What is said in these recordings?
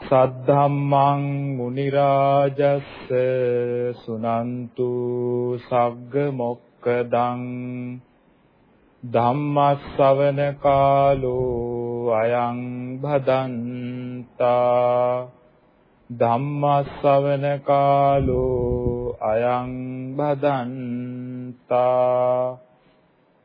සද්ධම්මං මුනි රාජස්ස සුනන්තු සග්ග මොක්කදං ධම්මස්සවන කාලෝ අයං භදන්තා ධම්මස්සවන කාලෝ අයං බදන්තා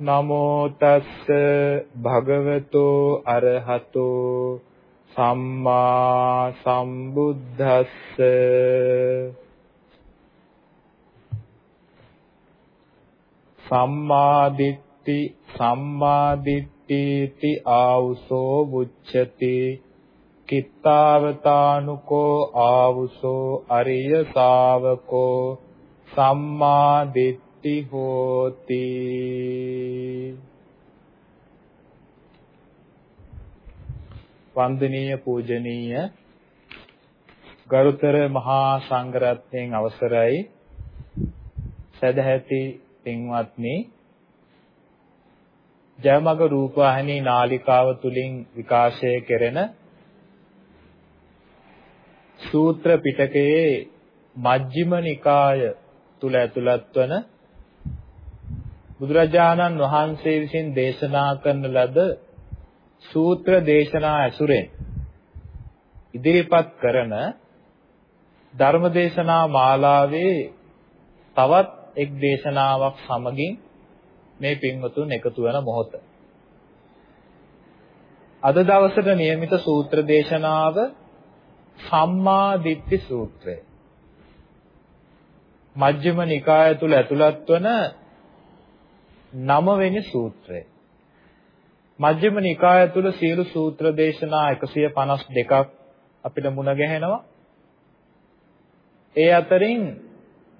නමෝ තස්ස භගවතෝ අරහතෝ සම්මා සම්බුද්දස්ස. සම්මාදිට්ඨි සම්මාදිට්ඨීති ආවුසෝ මුච්ඡති. කිත්තාවතානුකෝ ආවුසෝ අරිය ශාවකෝ සම්මා දිට්ඨි හෝති වන්දනීය පූජනීය ගරුතර මහා සංඝරත්නයන් අවසරයි. සදැහැති පින්වත්නි ජයමග රූපවාහිනී නාලිකාව තුලින් විකාශය කෙරෙන සූත්‍ර පිටකයේ මජ්ක්‍ධිම නිකාය තුල ඇතුළත් වන බුදුරජාණන් වහන්සේ විසින් දේශනා කරන ලද සූත්‍ර දේශනා ඇසුරෙන් ඉදිරිපත් කරන ධර්ම දේශනා මාලාවේ තවත් එක් දේශනාවක් සමගින් මේ පින්වතුන් එකතු වෙන මොහොත. අද දවසට નિયમિત සූත්‍ර දේශනාව සම්මා දිට්ඨි සූත්‍රය. මජ්ක්‍ධිම නිකාය තුල ඇතුළත් වන නවවෙනි සූත්‍රය. මජ්ක්‍ධිම නිකාය තුල සියලු සූත්‍ර දේශනා 152ක් අපිට මුණ ගැහෙනවා. ඒ අතරින්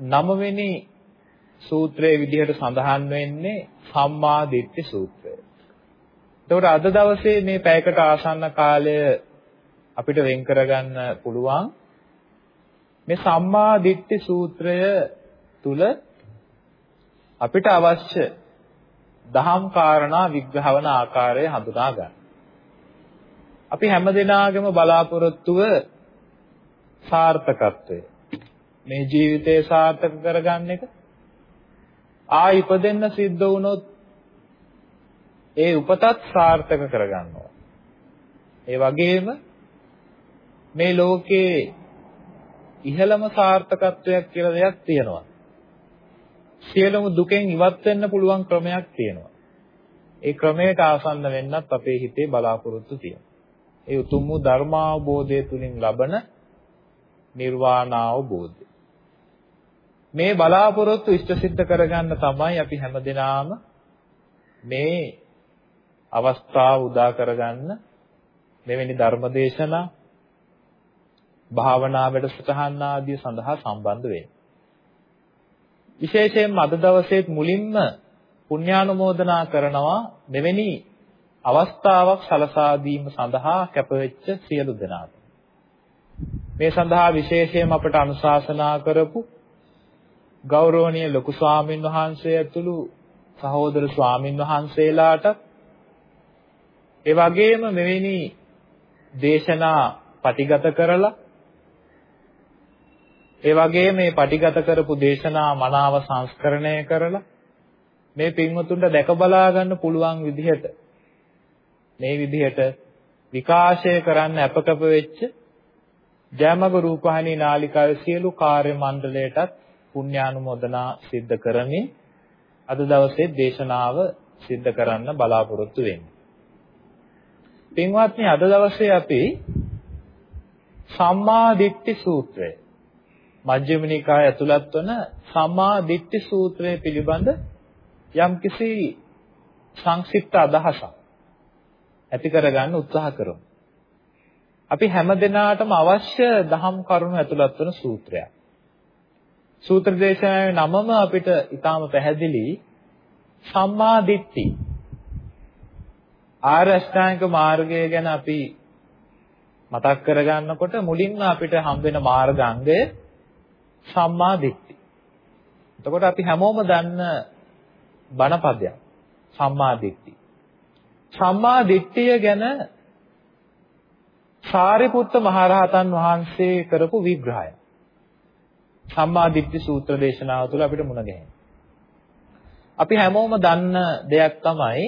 නවවෙනි සූත්‍රයේ විදිහට සඳහන් වෙන්නේ සම්මා දිට්ඨි සූත්‍රය. එතකොට අද දවසේ මේ පැයකට ආසන්න කාලය අපිට වෙන් කරගන්න පුළුවන් මේ සම්මා දිට්ඨි සූත්‍රය තුල අපිට අවශ්‍ය දහම් කාරණා විග්‍රහ වන ආකාරය හඳුනා ගන්න. අපි හැමදෙනාගේම බලාපොරොත්තුව සාර්ථකත්වය. මේ ජීවිතය සාර්ථක කරගන්න එක. ආ ඉපදෙන්න සිද්ධ වුණොත් ඒ උපතත් සාර්ථක කරගන්නවා. ඒ වගේම මේ ලෝකේ ඉහළම සාර්ථකත්වයක් කියලා දෙයක් තියෙනවා. සියලුම දුකෙන් ඉවත් වෙන්න පුළුවන් ක්‍රමයක් තියෙනවා. ඒ ක්‍රමයට ආසන්න වෙන්නත් අපේ හිතේ බලාපොරොත්තු තියෙනවා. ඒ උතුම් වූ ධර්මාවබෝධය තුලින් ලබන නිර්වාණ අවබෝධය. මේ බලාපොරොත්තු ඉෂ්ට සිද්ධ කරගන්න තමයි අපි හැමදෙනාම මේ අවස්ථාව උදා කරගන්න මෙවැනි ධර්මදේශනා භාවනා වැඩසටහන් ආදිය සඳහා සම්බන්ධ වෙන්නේ. විශේෂයෙන්ම අද දවසේ මුලින්ම පුණ්‍යානුමෝදනා කරනවා මෙවැනි අවස්ථාවක් සලසා දීම සඳහා කැපවෙච්ච සියලු දෙනාට. මේ සඳහා විශේෂයෙන් අපට අනුශාසනා කරපු ගෞරවනීය ලොකු ස්වාමින් වහන්සේ ඇතුළු සහෝදර ස්වාමින් වහන්සේලාට ඒ වගේම මෙවැනි දේශනා පටිගත කරලා ඒ වගේ මේ පටිගත කරපු දේශනා මනාව සංස්කරණය කරලා මේ පින්වතුන්ට දැක බලා ගන්න පුළුවන් විදිහට මේ විදිහට විකාශය කරන්න අපකප වෙච්ච ජයමග රූපහානි නාලිකාවේ සියලු කාර්ය මණ්ඩලයටත් පුණ්‍යානුමෝදනා සිද්ධ කරමින් අද දවසේ දේශනාව සිද්ධ කරන්න බලාපොරොත්තු වෙන්නේ. පින්වත්නි අද දවසේ අපි සම්මා දිට්ඨි සූත්‍රය මජ්ක්‍ධිම නිකාය ඇතුළත් වන සම්මා දිට්ඨි සූත්‍රය පිළිබඳ යම්කිසි සංක්ෂිප්ත අදහසක් ඇති කරගන්න උත්සාහ කරමු. අපි හැම දිනාටම අවශ්‍ය දහම් කරුණු ඇතුළත් වන සූත්‍රයක්. සූත්‍ර දේශනාවේ නමම අපිට ඊටාම පැහැදිලි සම්මා දිට්ඨි. ආරෂ්ඨාංග මාර්ගය ගැන අපි මතක් කරගන්නකොට මුලින්ම අපිට හම් වෙන මාර්ගාංගය සම්මා දිට්ඨි. එතකොට අපි හැමෝම දන්න බණපදයක් සම්මා දිට්ඨි. සම්මා දිට්ඨිය ගැන සාරිපුත්ත මහරහතන් වහන්සේ කරපු විග්‍රහය. සම්මා දිට්ඨි සූත්‍ර දේශනාව තුළ අපිට මුණ ගැහෙනවා. අපි හැමෝම දන්න දෙයක් තමයි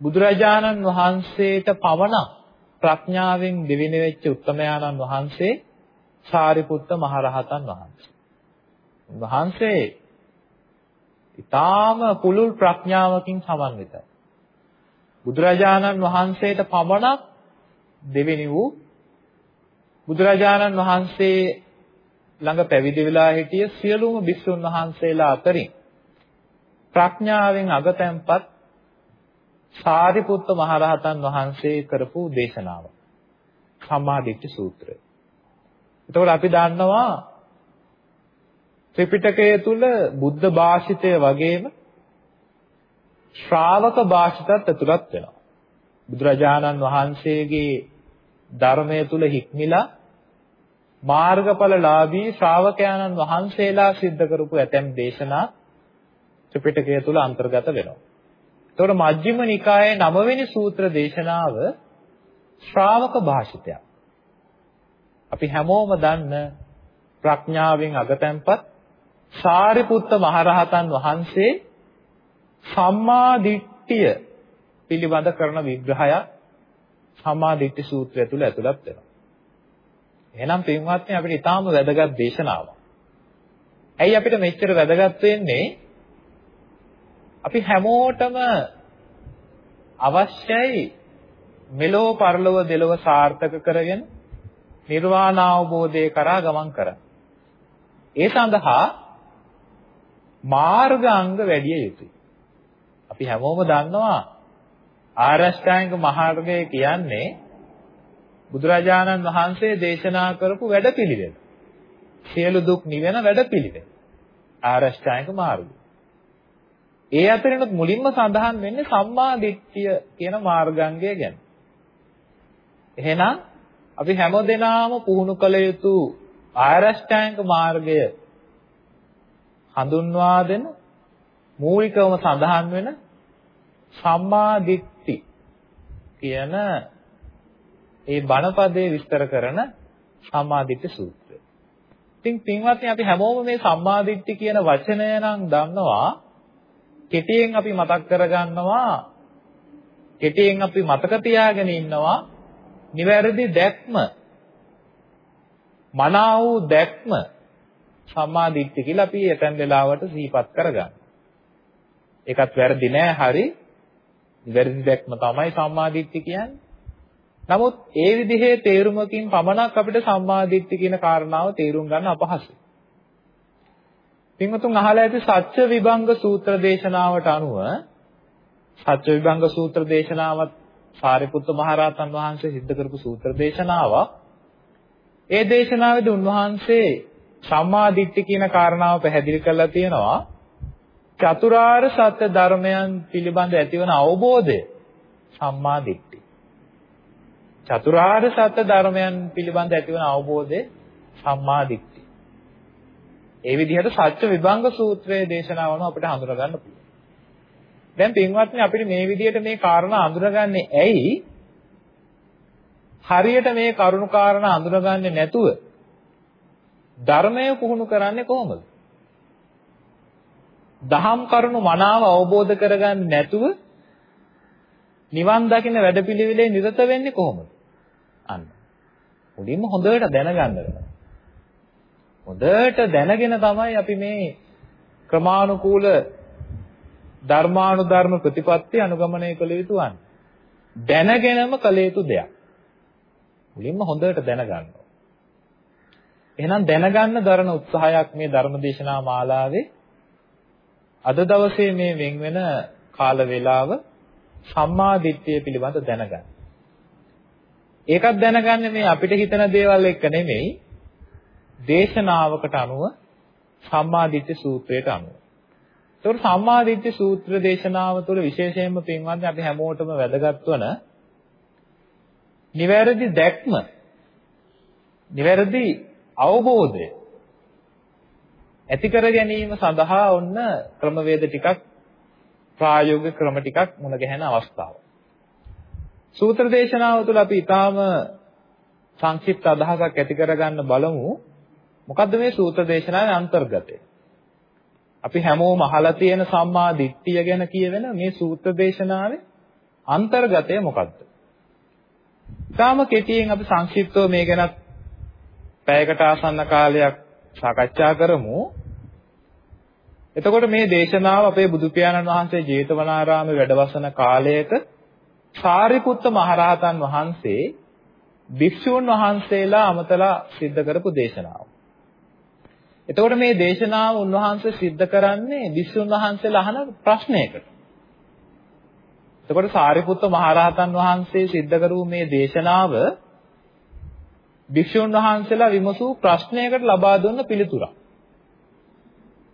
බුදුරජාණන් වහන්සේට පවණ ප්‍රඥාවෙන් දෙවිනි වෙච්ච උත්තමයාණන් වහන්සේ සාරිපුත්ත මහරහතන් වහන්සේ. වහන්සේ ඊටාම පුළුල් ප්‍රඥාවකින් සමන්විතයි. බුදුරජාණන් වහන්සේට පමණක් දෙවෙනි වූ බුදුරජාණන් වහන්සේ ළඟ පැවිදි වෙලා හිටිය සියලුම භික්ෂුන් වහන්සේලා අතරින් ප්‍රඥාවෙන් අගතැන්පත් සාරිපුත්ත මහරහතන් වහන්සේ කරපු දේශනාව. සම්මාදිට්ඨි සූත්‍රය. එතකොට අපි දන්නවා ත්‍රිපිටකය තුල බුද්ධ භාෂිතය වගේම ශ්‍රාවක භාෂිතත් ඇතුළත් වෙනවා. බුදුරජාණන් වහන්සේගේ ධර්මය තුල හික්මිලා මාර්ගඵලලාභී ශ්‍රාවකයන්න් වහන්සේලා සිද්ධ කරපු ඇතැම් දේශනා ත්‍රිපිටකය තුල අන්තර්ගත වෙනවා. එතකොට මජ්ක්‍ධිම නිකායේ 9 වෙනි සූත්‍ර දේශනාව ශ්‍රාවක භාෂිතයක්. අපි හැමෝම දන්න ප්‍රඥාවෙන් අගතැන්පත් සාරිපුත්ත මහරහතන් වහන්සේ සම්මා දිට්ඨිය පිළිබඳ කරන විග්‍රහය සම්මා දිට්ඨි සූත්‍රය තුල ඇතුළත් වෙනවා. එහෙනම් පින්වත්නි අපිට ඊටාම වැදගත් දේශනාවක්. ඇයි අපිට මෙච්චර වැදගත් වෙන්නේ? අපි හැමෝටම අවශ්‍යයි මෙලෝ පරලොව දෙලොව සාර්ථක කරගෙන නිර්වාණ අවබෝධය කරා ගමන් කරන්න. ඒ සඳහා මාර්ගාංග වැඩි යුතුයි. අපි හැමෝම දන්නවා ආරෂ්ඨාංග මාර්ගය කියන්නේ බුදුරජාණන් වහන්සේ දේශනා කරපු වැඩපිළිවෙල. සියලු දුක් නිවෙන වැඩපිළිවෙල. ආරෂ්ඨාංග මාර්ගය. ඒ අතරිනුත් මුලින්ම සඳහන් වෙන්නේ සම්මා දිට්ඨිය කියන මාර්ගාංගය ගැන. එහෙනම් අපි හැමදෙනාම පුහුණු කළ යුතු ආරෂ්ඨාංග මාර්ගය හඳුන්වා දෙන මූලිකවම සඳහන් වෙන සම්මා දිට්ඨි කියන ඒ බණපදයේ විස්තර කරන සම්මා දිට්ඨි සූත්‍රය. ඉතින් පින්වත්නි අපි හැමෝම මේ සම්මා දිට්ඨි කියන වචනය නම් දන්නවා. කෙටියෙන් අපි මතක් කරගන්නවා. කෙටියෙන් අපි මතක තියාගෙන ඉන්නවා. නිවැරදි දැක්ම මනා වූ දැක්ම සම්මා දිට්ඨි කියලා අපි එතෙන් වෙලාවට සිහිපත් කරගන්න. ඒකත් වැරදි නෑ හරි. වැරදි දැක්ම තමයි සම්මා දිට්ඨි කියන්නේ. නමුත් ඒ විදිහේ තේරුමකින් පමණක් අපිට සම්මා දිට්ඨි කියන කාරණාව තේරුම් ගන්න අපහසුයි. පින්වතුන් අහලා ඇති සත්‍ය විභංග සූත්‍ර දේශනාවට අනුව සත්‍ය විභංග සූත්‍ර දේශනාවත් සාරිපුත්ත මහරහතන් වහන්සේ සිද්ධ කරපු සූත්‍ර දේශනාවක්. ඒ දේශනාවේදී උන්වහන්සේ සම්මා දිට්ඨි කියන කාරණාව පැහැදිලි කරලා තියෙනවා. චතුරාර්ය සත්‍ය ධර්මයන් පිළිබඳ ඇතිවන අවබෝධය සම්මා දිට්ඨි. චතුරාර්ය සත්‍ය ධර්මයන් පිළිබඳ ඇතිවන අවබෝධය සම්මා දිට්ඨි. ඒ විදිහට සත්‍ය විභංග සූත්‍රයේ දේශනාවන අපිට හඳුනා ගන්න පුළුවන්. දැන් පින්වත්නි අපිට මේ විදිහට මේ කාරණා අඳුරගන්නේ ඇයි? හරියට මේ කරුණු කාරණා අඳුරගන්නේ නැතුව ධර්මය පුහුණු කරන්නේ කොහොමද? දහම් කරුණු මනාව අවබෝධ කරගන්නේ නැතුව නිවන් දකින්න වැඩපිළිවෙලේ නිරත වෙන්නේ කොහොමද? අන්න. මුලින්ම හොඳට දැනගන්න වෙනවා. හොඳට දැනගෙන තමයි අපි මේ ක්‍රමානුකූල ධර්මානුධර්ම ප්‍රතිපත්ති අනුගමනය කළ යුතු වන්නේ. දැනගෙනම කළ යුතු දෙයක්. මුලින්ම හොඳට දැනගන්න එහෙනම් දැනගන්න දරන උත්සාහයක් මේ ධර්මදේශනා මාලාවේ අද දවසේ මේ වෙන් වෙන කාල වේලාව සම්මා දිට්ඨිය පිළිබඳ දැනගන්න. ඒකත් දැනගන්නේ මේ අපිට හිතන දේවල් එක්ක නෙමෙයි දේශනාවකට අනුව සම්මා දිට්ඨි සූත්‍රයට අනුව. ඒතකොට සම්මා දිට්ඨි සූත්‍ර දේශනාව තුළ විශේෂයෙන්ම පින්වත්නි අපි හැමෝටම වැදගත් වන නිවැරදි දැක්ම නිවැරදි අවබෝධය ඇති කර ගැනීම සඳහා ඔන්න ක්‍රමවේද ටිකක් ප්‍රායෝගික ක්‍රම ටිකක් මුණ ගැහෙන අවස්ථාව. සූත්‍ර දේශනාව තුළ අපි ඊටාම සංක්ෂිප්ත අදහසක් ඇති කරගන්න බලමු. මොකද්ද මේ සූත්‍ර දේශනාවේ අන්තර්ගතය? අපි හැමෝම අහලා තියෙන සම්මා දිට්ඨිය ගැන කියවෙන මේ සූත්‍ර දේශනාවේ අන්තර්ගතය මොකද්ද? ඊටාම කෙටියෙන් අපි සංක්ෂිප්තව මේ ගැන පැයකට ආසන්න කාලයක් සාකච්ඡා කරමු. එතකොට මේ දේශනාව අපේ බුදු පියාණන් වහන්සේ ජේතවනාරාමේ වැඩවසන කාලයක සාරිපුත්ත මහරහතන් වහන්සේ භික්ෂූන් වහන්සේලා අමතලා සිද්ධ කරපු දේශනාව. එතකොට මේ දේශනාව උන්වහන්සේ සිද්ධ කරන්නේ භික්ෂූන් වහන්සේලා අහන ප්‍රශ්නයකට. එතකොට සාරිපුත්ත මහරහතන් වහන්සේ සිද්ධ කරපු මේ දේශනාව භික්ෂූන් වහන්සේලා විමසූ ප්‍රශ්නයකට ලබා දුන්න පිළිතුරක්.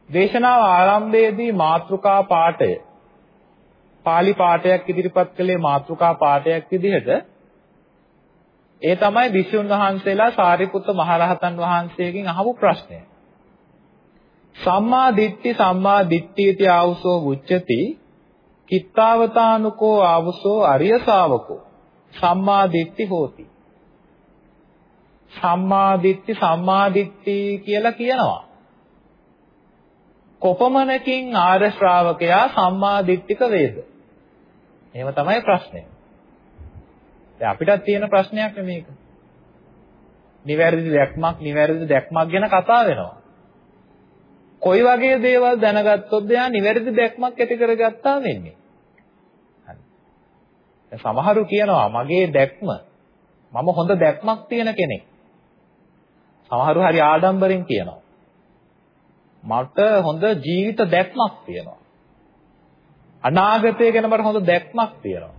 දේශනාව ආරම්භයේදී මාතෘකා පාඨය pāli පාඨයක් ඉදිරිපත් කළේ මාතෘකා පාඨයක් විදිහට ඒ තමයි භික්ෂුන් වහන්සේලා සාරිපුත්ත මහරහතන් වහන්සේගෙන් අහපු ප්‍රශ්නය. සම්මා දිට්ඨි සම්මා දිට්ඨියති ආවුසෝ උච්චති කිත්තාවතානුකෝ ආවුසෝ අරිය ශාවකෝ සම්මා දිට්ඨි හෝති. සම්මා දිට්ඨි සම්මා දිට්ඨි කියලා කියනවා. කොපමණකින් ආර්ය ශ්‍රාවකයා සම්මා දිට්ඨික වේද? එහෙම තමයි ප්‍රශ්නේ. දැන් අපිටත් තියෙන ප්‍රශ්නයක් මේක. නිවැරදි දැක්මක් නිවැරදි දැක්මක් ගැන කතා වෙනවා. කොයි වගේ දේවල් දැනගත්තොත්ද යා නිවැරදි දැක්මක් ඇති කරගත්තා වෙන්නේ. හරි. සමහරු කියනවා මගේ දැක්ම මම හොඳ දැක්මක් තියෙන කෙනෙක්. සමහරු හරි ආඩම්බරෙන් කියනවා. මට හොඳ ජීවිත දැක්මක් තියෙනවා. අනාගතය ගැන මට හොඳ දැක්මක් තියෙනවා.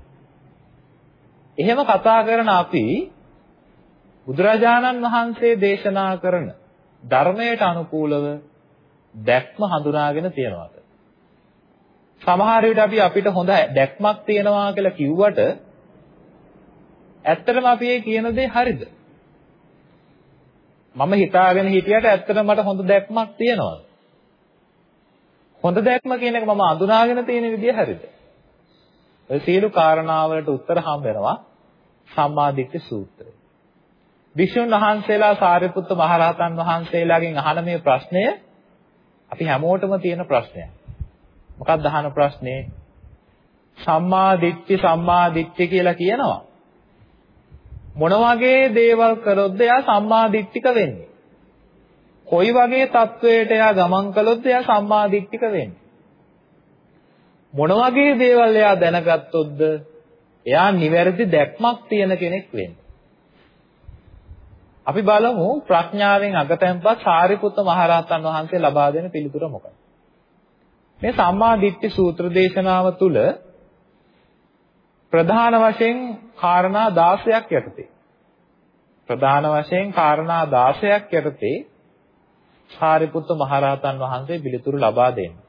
එහෙම කතා කරන අපි බුදුරජාණන් වහන්සේ දේශනා කරන ධර්මයට අනුකූලව දැක්ම හඳුනාගෙන තියනවාද? සමහර විට අපි අපිට හොඳ දැක්මක් තියෙනවා කියලා කිව්වට ඇත්තටම අපි ඒ කියන දේ හරිද? මම හිතාගෙන හිටියට ඇත්තටම මට හොඳ දැක්මක් තියෙනවා. හොඳ දැක්ම කියන එක මම අඳුනාගෙන තියෙන විදිය හරිද? ඔය සියලු කාරණාවලට උත්තර හම්බ වෙනවා සම්මාදිට්ඨි සූත්‍රය. වික්ෂුන් වහන්සේලා සාරිපුත්ත මහරහතන් වහන්සේලාගෙන් අහන මේ ප්‍රශ්නය අපි හැමෝටම තියෙන ප්‍රශ්නයක්. මොකක්ද අහන ප්‍රශ්නේ? සම්මා දිට්ඨි සම්මා දිට්ඨි කියලා කියනවා. මොන වගේ දේවල් කරොත්ද එයා සම්මා දිට්ඨික වෙන්නේ? කොයි වගේ තත්වයට එයා ගමන් කළොත් එයා සම්මා දිට්ඨික වෙන්නේ? මොන වගේ දේවල් එයා දැනගත්තොත්ද එයා නිවැරදි දැක්මක් තියෙන කෙනෙක් වෙන්නේ? අපි බලමු ප්‍රඥාවෙන් අගතැන්පත් සාරිපුත්ත මහරහතන් වහන්සේ ලබා දෙන පිළිතුර මොකක්ද? මේ සම්මා දිට්ඨි සූත්‍ර දේශනාව තුළ ප්‍රධාන වශයෙන් කාරණා 16ක් යටතේ ප්‍රධාන වශයෙන් කාරණා 16ක් යටතේ සාරිපුත්ත මහරහතන් වහන්සේ පිළිතුරු ලබා දෙන්නේ.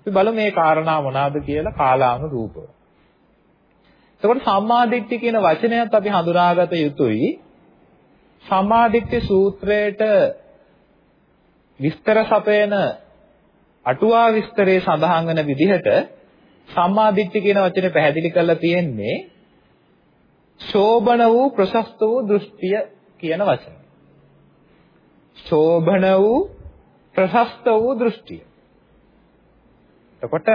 අපි බලමු මේ කාරණා මොනවාද කියලා කාලානුරූපව. එතකොට සම්මාදිට්ඨිය කියන වචනයත් අපි හඳුනාගත යුතුයි. සම්මාදිට්ඨි සූත්‍රයට විස්තර සපයන අටුවා විස්තරයේ සඳහන් වෙන විදිහට සම්මාදිට්ඨිය කියන වචනේ පැහැදිලි කරලා තියෙන්නේ ශෝභන වූ ප්‍රශස්ත වූ දෘෂ්ටිය කියන වචනේ. ශෝභන වූ ප්‍රශස්ත වූ දෘෂ්ටිය. එතකොට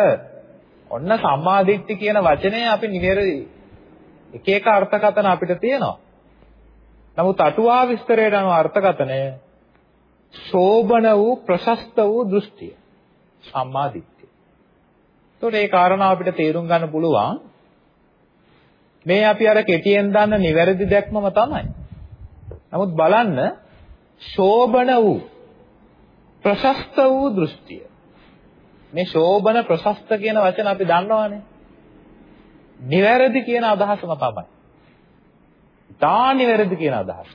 ඔන්න සම්මාදිට්ඨි කියන වචනේ අපි නිවැරදි එක එක අර්ථකථන අපිට තියෙනවා. නමුත් අටුවා විස්තරයට අනුව අර්ථකථනය ශෝභන වූ ප්‍රශස්ත වූ දෘෂ්ටිය. සම්මා දිට්ඨිය. ඒතකොට මේ කාරණාව අපිට තේරුම් ගන්න පුළුවන් මේ අපි අර කෙටියෙන් දන්න නිවැරදි දැක්මම තමයි. නමුත් බලන්න ශෝභන වූ ප්‍රශස්ත වූ දෘෂ්ටිය. මේ ශෝභන ප්‍රශස්ත කියන වචන අපි දන්නවානේ. නිවැරදි කියන අදහසම තමයි. තා නිවැරදි කියන අදහස.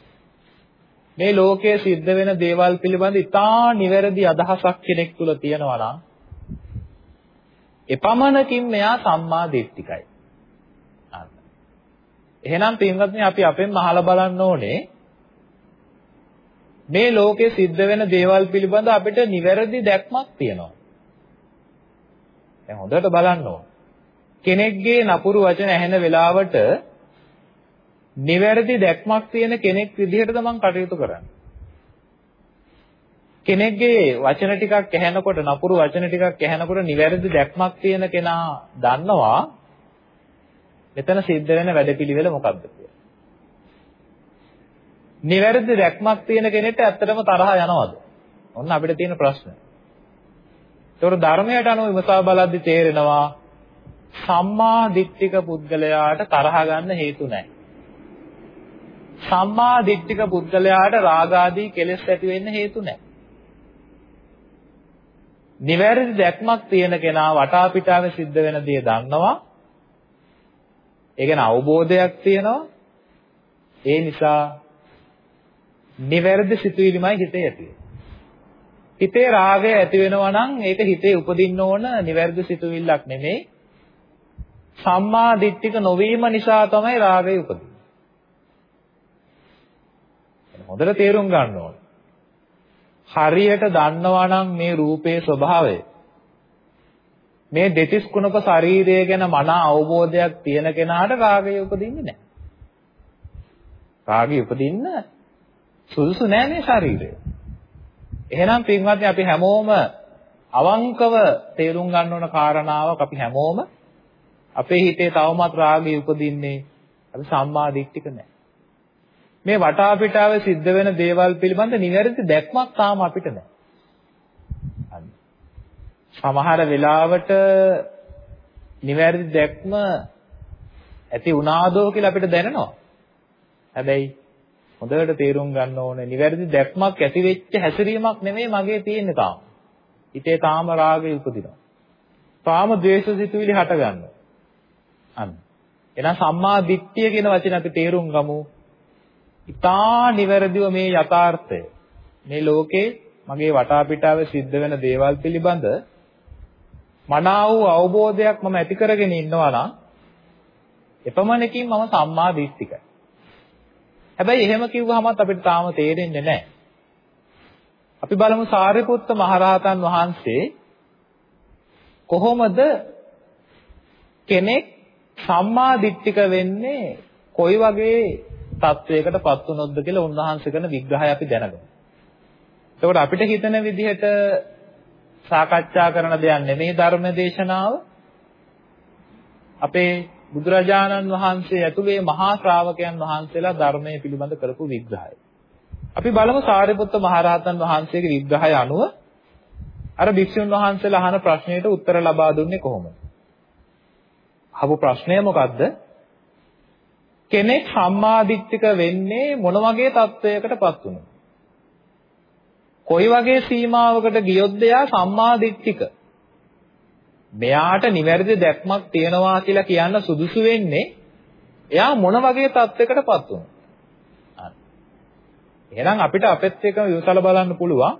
මේ ලෝකයේ සිද්ධ වෙන දේවල් පිළිබඳ ඉතා නිවැරදි අදහසක් කෙනෙක් තුල තියෙනවා නම් එපමණකින් මෙයා සම්මා දිට්ඨිකයි. එහෙනම් පින්වත්නි අපි අපෙන් අහලා බලන්න ඕනේ මේ ලෝකේ සිද්ධ වෙන දේවල් පිළිබඳ අපිට නිවැරදි දැක්මක් තියෙනවා. දැන් හොඳට බලන්න ඕන. කෙනෙක්ගේ නපුරු වචන ඇහෙන වෙලාවට නිවැරදි දැක්මක් තියෙන කෙනෙක් විදිහටද මම කටයුතු කරන්නේ. කෙනෙක්ගේ වචන ටිකක් ඇහෙනකොට නපුරු වචන ටිකක් ඇහෙනකොට නිවැරදි දැක්මක් තියෙන කෙනා දන්නවා මෙතන සිද්ධ වෙන වැඩපිළිවෙල මොකක්ද කියලා. නිවැරදි දැක්මක් තියෙන කෙනෙක්ට ඇත්තටම තරහ යනවද? ඔන්න අපිට තියෙන ප්‍රශ්න. ඒතකොට ධර්මයට අනුව විමසා බලද්දි තේරෙනවා සම්මා දිට්ඨික පුද්ගලයාට තරහ ගන්න හේතු නැහැ. සම්මා දිට්ඨික පුද්ගලයාට රාග ආදී කෙලෙස් ඇති වෙන්න හේතු නැහැ. නිවැරදි දැක්මක් තියෙන කෙනා වටා පිටාවේ සිද්ධ වෙන දේ දන්නවා. ඒ ගැන අවබෝධයක් තියෙනවා. ඒ නිසා නිවැරදි සිතුවිලිමයි හිතේ ඇති හිතේ රාගය ඇති වෙනවා නම් ඒක හිතේ උපදින්න ඕන නිවැරදි සිතුවිල්ලක් නෙමෙයි. සම්මා දිට්ඨික නොවීම නිසා තමයි රාගය උපදින්නේ. හොඳට තේරුම් ගන්න ඕන. හරියට දන්නවා නම් මේ රූපේ ස්වභාවය මේ දෙතිස් කුණප ශරීරය ගැන මන අවබෝධයක් තියෙන කෙනාට රාගය උපදින්නේ නැහැ. රාගය උපදින්න සුදුසු නෑ මේ ශරීරය. එහෙනම් පින්වත්නි අපි හැමෝම අවංකව තේරුම් ගන්න ඕන කාරණාවක් අපි හැමෝම අපේ හිතේ තවමත් රාගය උපදින්නේ අපි සම්මා දිට්ඨික නෑ. මේ වටා පිටාවේ සිද්ධ වෙන දේවල් පිළිබඳ නිවැරදි දැක්මක් තාම අපිට නෑ. සමහර වෙලාවට නිවැරදි දැක්ම ඇති වුණාදෝ කියලා අපිට දැනෙනවා. හැබැයි හොඳට තේරුම් ගන්න ඕනේ නිවැරදි දැක්මක් ඇති වෙච්ච හැසිරීමක් නෙමෙයි මගේ තියෙන්නේ තාම. හිතේ තාම රාගය උපදිනවා. තාම ද්වේෂ සිතුවිලි හට ගන්නවා. අන්න. එහෙනම් සම්මා දිට්ඨිය කියන වචනේ අපි තේරුම් ගමු. ඉතා නිවැරදිව මේ යථාර්ථය මේ ලෝකේ මගේ වටා පිටාවේ සිද්ධ වෙන දේවල් පිළිබඳ මනා වූ අවබෝධයක් මම ඇති කරගෙන ඉන්නවා නම් එපමණකින් මම සම්මා දිට්ඨිකයි. හැබැයි එහෙම කිව්වහමත් අපිට තාම තේරෙන්නේ නැහැ. අපි බලමු සාරිපුත්ත මහරහතන් වහන්සේ කොහොමද කෙනෙක් සම්මා දිට්ඨික වෙන්නේ කොයි වගේ තත්වයකටපත් වුණොත්ද කියලා උන්වහන්සේ කරන විග්‍රහය අපි දැනගමු. එතකොට අපිට හිතන විදිහට සාකච්ඡා කරන දෙයක් නෙමෙයි ධර්ම දේශනාව. අපේ බුදුරජාණන් වහන්සේ ඇතුළේ මහා ශ්‍රාවකයන් වහන්සේලා ධර්මයේ පිළිබඳ කරපු විග්‍රහය. අපි බලමු සාරිපුත්ත මහරහතන් වහන්සේගේ විග්‍රහය අනුව අර භික්ෂුන් වහන්සේලා අහන ප්‍රශ්නයට උත්තර ලබා දුන්නේ කොහොමද? අහපු ප්‍රශ්නය මොකද්ද? කෙනෙක් සම්මාදිට්ඨික වෙන්නේ මොන වගේ තත්වයකටපත් වුණොත්? කොයි වගේ සීමාවකට ගියොත්ද එයා සම්මාදිට්ඨික? මෙයාට නිවැරදි දැක්මක් තියනවා කියලා කියන්න සුදුසු වෙන්නේ එයා මොන වගේ තත්යකටපත් වුණා. එහෙනම් අපිට අපෙත් එක විමසලා බලන්න පුළුවන්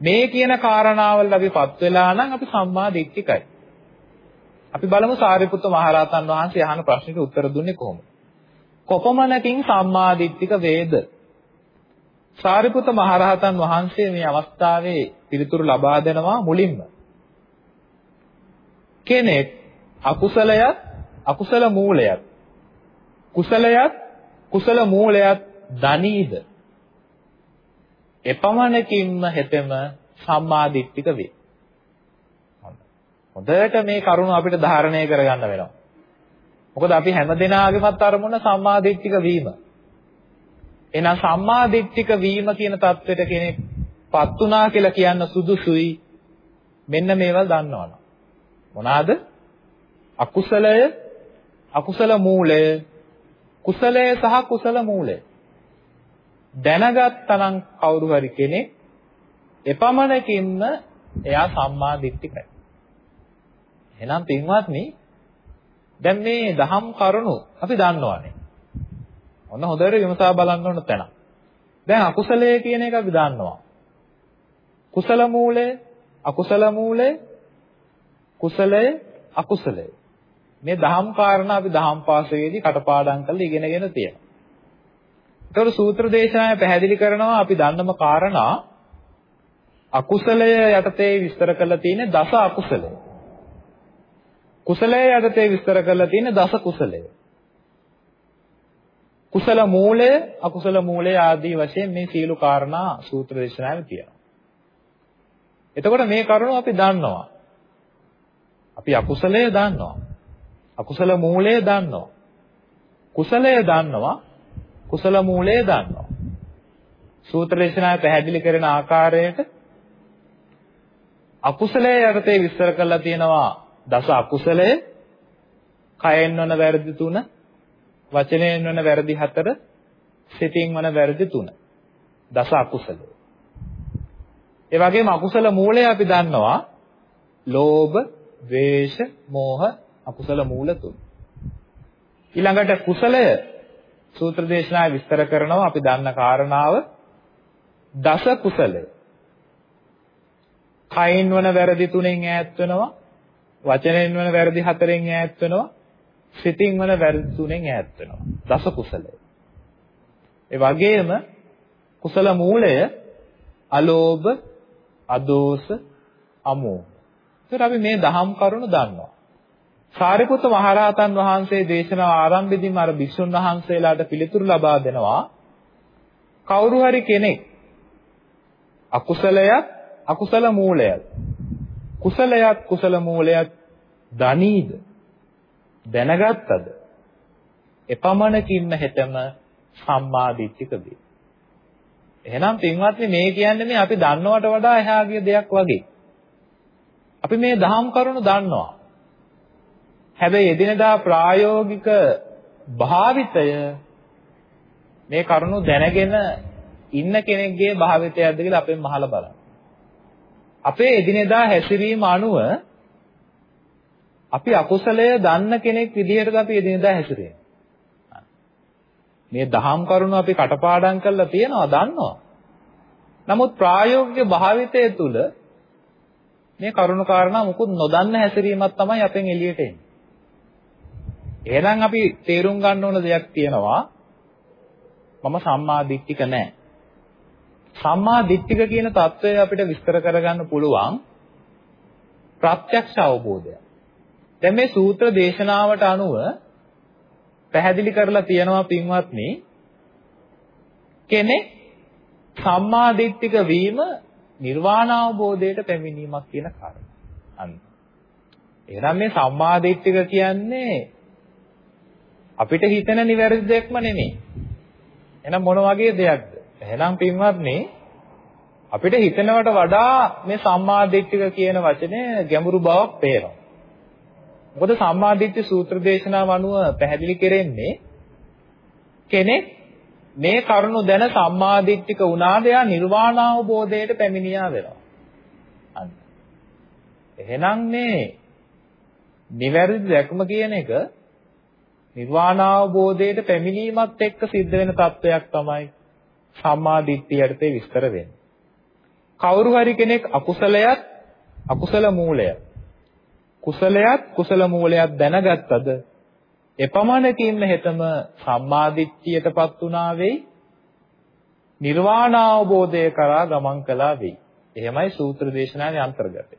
මේ කියන කාරණාවල් අපිපත් වෙලා නම් අපි සම්මා දිට්ඨිකයි. අපි බලමු සාරිපුත්ත මහරහතන් වහන්සේ අහන ප්‍රශ්නෙට උත්තර දුන්නේ කොහොමද? කොපමණකින් සම්මා දිට්ඨික වේද? සාරිපුත්ත මහරහතන් වහන්සේ මේ අවස්ථාවේ පිළිතුරු ලබා දෙනවා මුලින්ම. කෙනෙක් අකුසලයත් අකුසල මූලයත් කුසලයත් කුසල මූලයත් දනීද එපමණකින්ම හෙතෙම සම්මා දිට්ඨික වේ. හොඳට මේ කරුණ අපිට ධාරණය කරගන්න වෙනවා. මොකද අපි හැමදෙනාගේමත් අරමුණ සම්මාදිට්ඨික වීම. එහෙනම් සම්මාදිට්ඨික වීම කියන தത്വෙට කෙනෙක් පත් වුණා කියලා කියන්න සුදුසුයි. මෙන්න මේවල් දන්නවනම්. මොනවාද? අකුසලය, අකුසල මූලය, කුසලය සහ කුසල මූලය. දැනගත්තනම් කවුරු හරි කෙනෙක් එපමණකින්ම එයා සම්මාදිට්ඨිකයි. එහෙනම් පින්වත්නි දැන් මේ දහම් කරුණු අපි දන්නවානේ ඔන්න හොඳට විමසා බලන්න ඕන තැන. දැන් අකුසලය කියන එක අපි දන්නවා. කුසල මූලය, අකුසල මූලය, කුසලය, අකුසලය. මේ දහම් කාරණා අපි දහම් පාසලේදී කටපාඩම් කරලා ඉගෙනගෙන තියෙනවා. ඒතකොට සූත්‍ර දේශනාවේ පැහැදිලි කරනවා අපි දන්නම කාරණා අකුසලය යටතේ විස්තර කරලා තියෙන දස අකුසලය. කුසලය යටතේ විස්තර කරලා තියෙන දස කුසලය. කුසල මූලය අකුසල මූලය ආදී වශයෙන් මේ සීල කාරණා සූත්‍ර දේශනාවේ තියෙනවා. එතකොට මේ කරුණු අපි දන්නවා. අපි අකුසලය දන්නවා. අකුසල මූලය දන්නවා. කුසලය දන්නවා. කුසල මූලය දන්නවා. සූත්‍ර දේශනාවේ පැහැදිලි කරන ආකාරයට අකුසලයේ යටතේ විස්තර කරලා තියෙනවා දස අකුසලය කයෙන් වන වැරදි තුන වචනයෙන් වන වැරදි හතර, සිතින් වන වැරදි තුන. දස අකුසල. ඒ වගේම අකුසල මූලය අපි දන්නවා. ලෝභ, ද්වේෂ, මෝහ අකුසල මූල තුන. ඊළඟට කුසලය සූත්‍ර දේශනාවේ විස්තර කරනවා අපි දන්න කාරණාව දස කුසලය. කයින් වන වැරදි තුනෙන් ඈත් වෙනවා වචනෙන් වන වැරදි හතරෙන් ඈත් වෙනවා සිතින් වන වැරදි තුනෙන් ඈත් වෙනවා. දස කුසලය. ඒ වගේම කුසල මූලය අලෝභ, අදෝස, අමෝහ. ඒතර අපි මේ දහම් කරුණු දන්නවා. සාරිපුත්ත මහරහතන් වහන්සේ දේශනාව ආරම්භයේදීම අර භික්ෂුන් වහන්සේලාට පිළිතුරු ලබා දෙනවා. කවුරු හරි කෙනෙක් අකුසලයක් අකුසල මූලයක් කුසලයක් කුසල මූලයක් දනීද දැනගත්තද එපමණකින්ම හෙතම සම්මා දිට්ඨික වේ. එහෙනම් පින්වත්නි මේ කියන්නේ මේ අපි දන්නවට වඩා එහා ගිය දෙයක් වගේ. අපි මේ දහම් කරුණු දන්නවා. හැබැයි එදිනදා ප්‍රායෝගික භාවිතය මේ කරුණු දැනගෙන ඉන්න කෙනෙක්ගේ භාවිතයක්ද කියලා අපෙන් අහලා බලන්න. අපේ එදිනෙදා හැසිරීම අනුව අපි අකුසලය දන්න කෙනෙක් විදිහටද අපි එදිනදා හැසිරෙන්නේ. මේ දහම් කරුණු අපි කටපාඩම් කරලා තියෙනවා දන්නවා. නමුත් ප්‍රායෝගික භාවිතය තුළ මේ කරුණු කාරණා මුකුත් නොදන්න හැසිරීමක් තමයි අපෙන් එළියට එන්නේ. එහෙනම් අපි තේරුම් ගන්න ඕන දෙයක් තියෙනවා. මම සම්මා දිට්ඨික නැහැ. සම්මා දිට්ඨික කියන தত্ত্বය අපිට විස්තර කරගන්න පුළුවන් ප්‍රත්‍යක්ෂ අවබෝධය. දැන් මේ සූත්‍ර දේශනාවට අනුව පැහැදිලි කරලා තියෙනවා පින්වත්නි කෙනෙක් සම්මා දිට්ඨික වීම නිර්වාණ අවබෝධයට පැමිණීමක් කියන කාරණා. අන්න. එහෙනම් මේ සම්මා දිට්ඨික කියන්නේ අපිට හිතන නිවැරදි දෙයක්ම නෙමෙයි. එහෙනම් මොන වගේ දෙයක්ද? එහෙනම් පින්වත්නි අපිට හිතනවට වඩා මේ සම්මා දිට්ඨික කියන වචනේ ගැඹුරු බවක් පේනවා. මොකද සම්මාදිට්ඨි සූත්‍ර දේශනාව අනුව පැහැදිලි කෙරෙන්නේ කෙනෙක් මේ කරුණු දැන සම්මාදිට්ඨික වුණාද යා නිර්වාණ අවබෝධයට පැමිණියා වෙනවා. අන්න. එහෙනම් මේ නිවැරදි දැක්ම කියන එක නිර්වාණ අවබෝධයට පැමිණීමත් එක්ක සිද්ධ වෙන තත්වයක් තමයි සම්මාදිට්ඨියට විස්තර වෙන්නේ. කවුරු හරි කෙනෙක් අකුසලයක් අකුසල මූලයක් කුසලයක් කුසල මූලයක් දැනගත්තද එපමණකින්ම හෙතම සම්මාදිට්ඨියටපත් වුණා වෙයි නිර්වාණ අවබෝධය කරා ගමන් කළා වෙයි. එහෙමයි සූත්‍ර දේශනාවේ අන්තර්ගතය.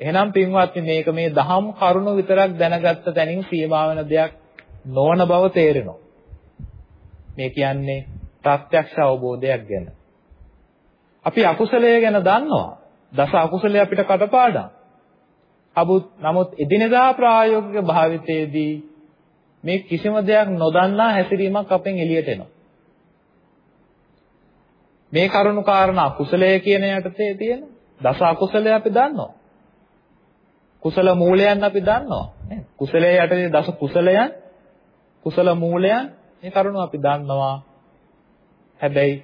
එහෙනම් පින්වත්නි මේක මේ දහම් කරුණු විතරක් දැනගත්ත තැනින් සීමා වෙන දෙයක් නොවන බව තේරෙනවා. මේ කියන්නේ ප්‍රත්‍යක්ෂ අවබෝධයක් ගැන. අපි අකුසලය ගැන දන්නවා. දස අකුසලයේ අපිට කටපාඩම්. අබුත් නමුත් එදිනෙදා ප්‍රායෝගික භාවිතයේදී මේ කිසිම දෙයක් නොදන්නා හැසිරීමක් අපෙන් එළියට එනවා. මේ කරුණු කාරණා කුසලය කියන යටතේ තියෙන දස අකුසලය අපි දන්නවා. කුසල මූලයන් අපි දන්නවා. නේද? කුසලයේ යටතේ දස කුසලයන් කුසල මූලයන් මේ කරුණු අපි දන්නවා. හැබැයි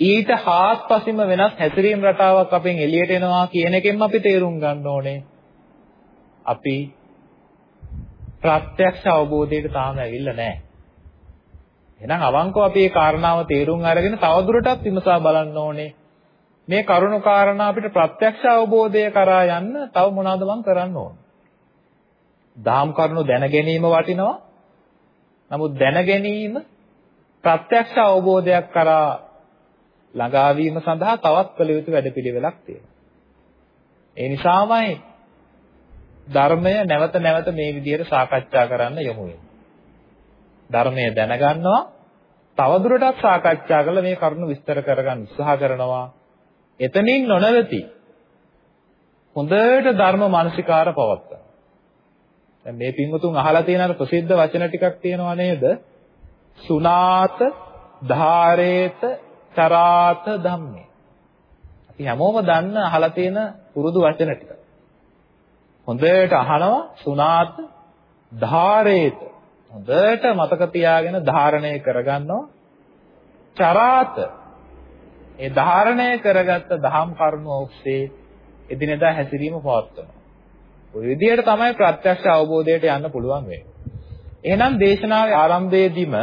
ඊට හාත්පසින්ම වෙනස් හැසිරීම රටාවක් අපෙන් එළියට එනවා කියන එකෙන්ම අපි තේරුම් ගන්න ඕනේ. අපි ප්‍රත්‍යක්ෂ අවබෝධයට තාම ඇවිල්ලා නැහැ. එහෙනම් අවංකව අපි මේ කාරණාව තේරුම් අරගෙන තවදුරටත් විමසා බලන්න ඕනේ. මේ කරුණු කාරණා අපිට ප්‍රත්‍යක්ෂ අවබෝධය කරා යන්න තව මොනවද මම කරන්න ඕන? දහම් කරුණු දැන ගැනීම වටිනවා. නමුත් දැන ගැනීම ප්‍රත්‍යක්ෂ අවබෝධයක් කරා ළඟා වීම සඳහා තවත් කළ යුතු වැඩපිළිවෙලක් තියෙනවා. ඒ නිසාමයි ධර්මය නැවත නැවත මේ විදිහට සාකච්ඡා කරන්න යොමු වෙන්නේ. ධර්මය දැනගන්නවා තවදුරටත් සාකච්ඡා කරලා මේ කරුණු විස්තර කරගන්න උත්සාහ කරනවා. එතනින් නොනවති. හොඳට ධර්ම මානසිකාර පවත්තා. දැන් මේ පින්වතුන් අහලා තියෙන අර ප්‍රසිද්ධ වචන ටිකක් තියෙනවා නේද? සුනාත ධාරේත චරාත ධම්මේ. අපි හැමෝම දන්න අහලා තියෙන පුරුදු වචන ටික. හොඳට අහනවා සුනාත ධාරේත. හොඳට මතක තියාගෙන ධාරණය කරගන්නවා. චරාත. ඒ ධාරණය කරගත්ත දහම් කරුණ ඔස්සේ එදිනෙදා හැසිරීම පවත්වනවා. ওই විදිහට තමයි ප්‍රත්‍යක්ෂ අවබෝධයට යන්න පුළුවන් වෙන්නේ. එහෙනම් දේශනාවේ ආරම්භයේදීම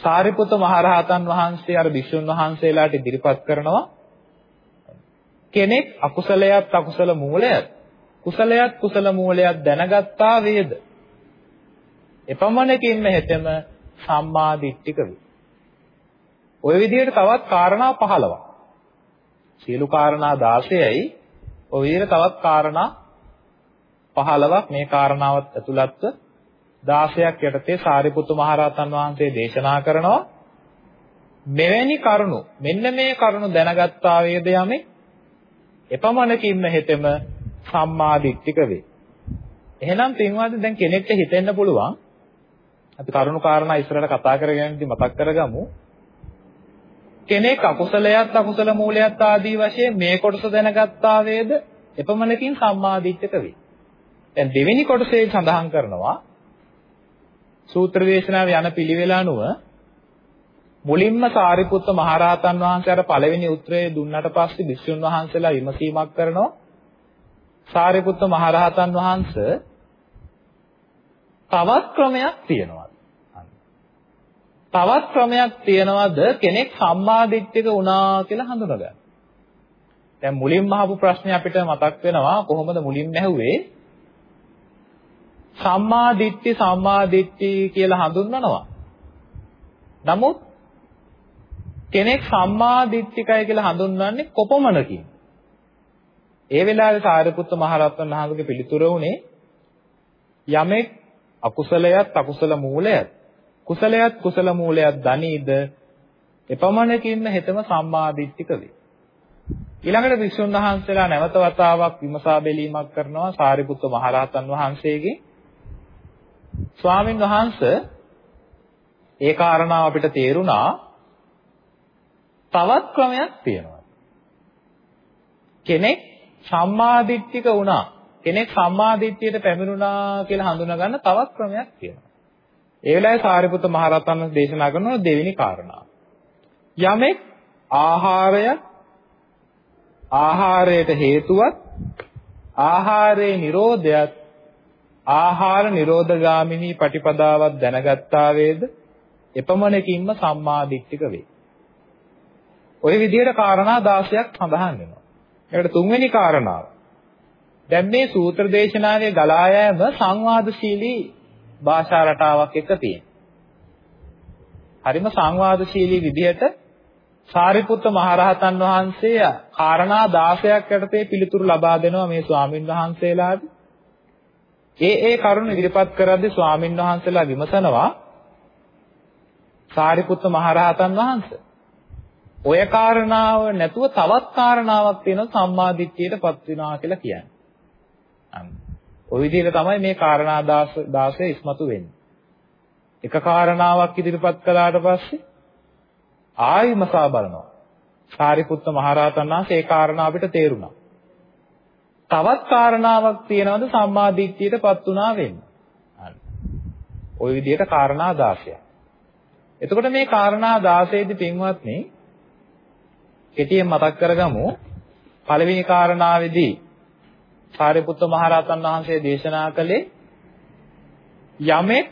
සාරිපුත මහරහතන් වහන්සේ අර භික්ෂුන් වහන්සේලාට ඉදිරිපත් කරනවා. කෙනෙක් අකුසලයක් අකුසල මූලයක් කුසලයක් කුසල මූලයක් දැනගත්තා වේද? එපමණකින්ම හෙතෙම සම්මා දිට්ඨික වේ ඔය විදිහට තවත් කාරණා 15ක් සියලු කාරණා 16යි ඔය විදිහට තවත් කාරණා 15ක් මේ කාරණාවත් ඇතුළත්ව 16ක් යටතේ සාරිපුත්තු මහරහතන් වහන්සේ දේශනා කරනවා මෙවැනි කරුණු මෙන්න මේ කරුණු දැනගත්තා වේද යමේ එපමණකින්ම හෙතෙම සම්මා දිට්ඨික වේ. එහෙනම් පින්වත්නි දැන් කෙනෙක්ට හිතෙන්න පුළුවන් අපි කරුණු කාරණා ඉස්සරහට කතා කරගෙන ඉඳි මතක් කරගමු. කෙනෙක් අකුසලයක් අකුසල මූලයක් ආදී වශයෙන් මේ කොටස දැනගත්තා වේද එපමණකින් සම්මා දිට්ඨික වේ. දැන් දෙවෙනි කොටසේ සඳහන් කරනවා සූත්‍ර දේශනාවේ යන පිළිවෙල අනුව මුලින්ම සාරිපුත්ත මහරහතන් වහන්සේ අර පළවෙනි උත්‍රය දුන්නට පස්සේ විසුණු වහන්සේලා විමසීමක් කරනවා. සාරිපුත්ත මහරහතන් වහන්සේ තවත් ක්‍රමයක් තියෙනවා. තවත් ක්‍රමයක් තියනවාද? කෙනෙක් සම්මාදිට්ඨික වුණා කියලා හඳුනගන්න. දැන් මුලින්ම අහපු ප්‍රශ්නේ අපිට මතක් වෙනවා කොහොමද මුලින්ම ඇහුවේ? සම්මා දිට්ඨි සම්මා දිට්ඨි කියලා හඳුන්වනවා. නමුත් කෙනෙක් සම්මා දිට්ඨිකයි කියලා හඳුන්වන්නේ කොපමණකින්? ඒ වෙලාවේ සාරිපුත්ත මහරහතන් වහන්සේගේ පිළිතුර උනේ යමෙක් අකුසලයක් අකුසල මූලයක් කුසලයක් කුසල මූලයක් දනීද එපමණකින්ම හෙතම සම්මා දිට්ඨික වේ. ඊළඟට වික්ෂුන් වහන්සේලා නැවත වතාවක් විමසා බැලීමක් කරනවා සාරිපුත්ත මහරහතන් වහන්සේගේ ස්වාමින් වහන්සේ ඒ කාරණාව අපිට තේරුණා තවත් ක්‍රමයක් තියෙනවා. කෙනෙක් සම්මාදිට්ඨික වුණා. කෙනෙක් සම්මාදිට්ඨියට පැමිණුණා කියලා හඳුනා ගන්න තවත් ක්‍රමයක් තියෙනවා. ඒ වෙලාවේ සාරිපුත්ත මහරහතන් දේශනා කරන දෙවෙනි කාරණාව. යමෙක් ආහාරය ආහාරයට හේතුවත් ආහාරයේ නිරෝධයත් ආහාර නිරෝධගාමිනී පටිපදාවක් දැනගත්තා වේද එපමණකින්ම සම්මා දිට්ඨික වේ. ওই විදිහට කාරණා 16ක් සඳහන් වෙනවා. ඒකට තුන්වෙනි කාරණාව. දැන් මේ සූත්‍ර දේශනාවේ ගලා යෑම සංවාදශීලී භාෂා රටාවක් එක තියෙනවා. හරිම සංවාදශීලී විදිහට සාරිපුත්ත මහරහතන් වහන්සේ කාරණා 16ක් යටතේ පිළිතුරු ලබා දෙනවා මේ ස්වාමින් වහන්සේලාට. ඒ ඒ කරුණ ඉදිරිපත් කරද්දී ස්වාමින් වහන්සේලා විමසනවා සාරිපුත්ත මහරහතන් වහන්සේ ඔය කාරණාව නැතුව තවත් කාරණාවක් තියෙනවා සම්මාදිට්ඨියටපත් වෙනවා කියලා කියන්නේ. ওই විදිහට තමයි මේ කාරණා 16 ඉස්මතු වෙන්නේ. එක කාරණාවක් ඉදිරිපත් කළාට පස්සේ ආයිමසා බලනවා. සාරිපුත්ත මහරහතන් වහන්සේ ඒ කාරණා අපිට තේරුණා. තවත් කාරණාවක් තියෙනවද සම්මා දිට්ඨියටපත් උනා වෙන්න. ওই විදිහට කාරණා 16ක්. එතකොට මේ කාරණා 16 දී පින්වත්නි කෙටියෙන් මතක් කරගමු. පළවෙනි කාරණාවේදී සාරිපුත්ත මහරහතන් වහන්සේ දේශනා කළේ යමෙක්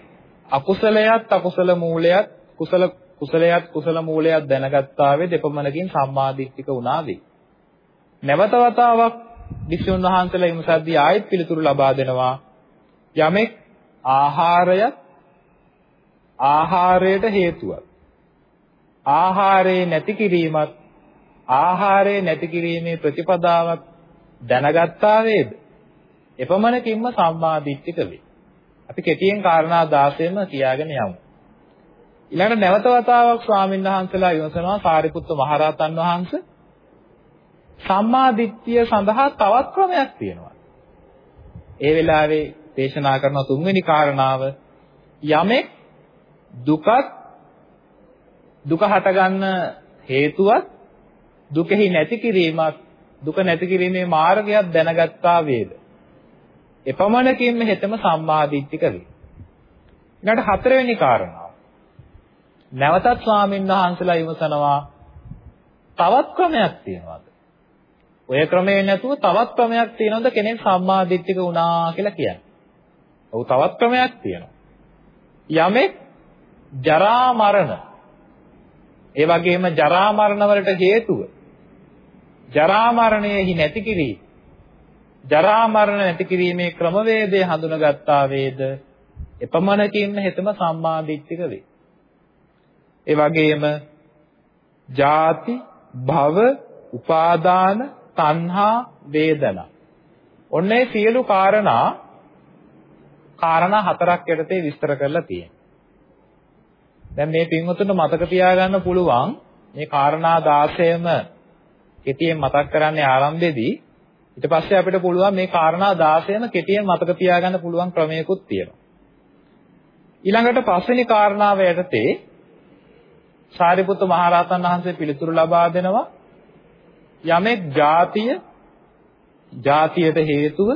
අකුසලයක් අකුසල මූලයක් කුසල කුසලයක් කුසල මූලයක් දැනගත්තා වේ දෙපමණකින් සම්මාදිට්ඨික වුණා වේ. නැවත වතාවක් විසුණු වහන්සේලා විමසද්දී ආයෙත් පිළිතුරු ලබා දෙනවා. යමෙක් ආහාරය ආහාරයට හේතුවක්. ආහාරේ නැති කිරීමත් ආහාරේ නැති කිරීමේ ප්‍රතිපදාවක් දැනගත්තා වේද? එපමණකින්ම සම්මාදිට්ඨික වේ අපි කෙටියෙන් කාරණා 16ම කියාගෙන යමු. ඊළඟට නැවත වතාවක් ස්වාමීන් වහන්සේලා විමසනවා සාරිපුත්ත මහරහතන් වහන්සේ සම්මා දිට්ඨිය සඳහා තවත් ක්‍රමයක් තියෙනවා. ඒ වෙලාවේ දේශනා කරන තුන්වෙනි කාරණාව යමෙක් දුකත් දුක හටගන්න හේතුවත් දුකෙහි නැති කිරීමත් දුක නැති කිරීමේ මාර්ගයක් දැනගත්තා වේද. එපමණකින්ම හෙතම සම්මාදිට්ඨික වේ. ඊළඟට හතරවෙනි කාරණාව. නැවතත් ස්වාමීන් වහන්සේලා විමසනවා තවත් ක්‍රමයක් තියෙනවද? ඔය ක්‍රමේ නැතුව තවත් ක්‍රමයක් තියෙනවද කෙනෙක් සම්මාදිට්ඨික වුණා කියලා කියන්නේ? ඔව් තවත් ක්‍රමයක් තියෙනවා. යමෙක් ජරා මරණ ඒ වගේම ජරා මරණ වලට හේතුව ජරා මරණයෙහි නැති කිරීම ජරා මරණ නැති කිරීමේ ක්‍රමවේදය හඳුනගත්තා වේද එපමණකින්ම හෙතම සම්මාදිට්ඨික වේ. ඒ වගේම ජාති භව උපාදාන තණ්හා වේදනා. ඔන්න ඒ සියලු කාරණා කාරණා හතරක් යටතේ විස්තර කරලා තියෙනවා. දැන් මේ පින්වතුන්ට මතක තියාගන්න පුළුවන් මේ කාරණා 16ම කෙටියෙන් මතක් කරන්නේ ආරම්භයේදී ඊට පස්සේ අපිට පුළුවන් මේ කාරණා 16ම කෙටියෙන් මතක තියාගන්න පුළුවන් ක්‍රමයකුත් තියෙනවා. ඊළඟට පස්වෙනි කාරණාව යටතේ සාරිපුත්ත මහරහතන් වහන්සේ පිළිතුරු ලබා දෙනවා යමෙක් ජාතිය ජාතියට හේතුව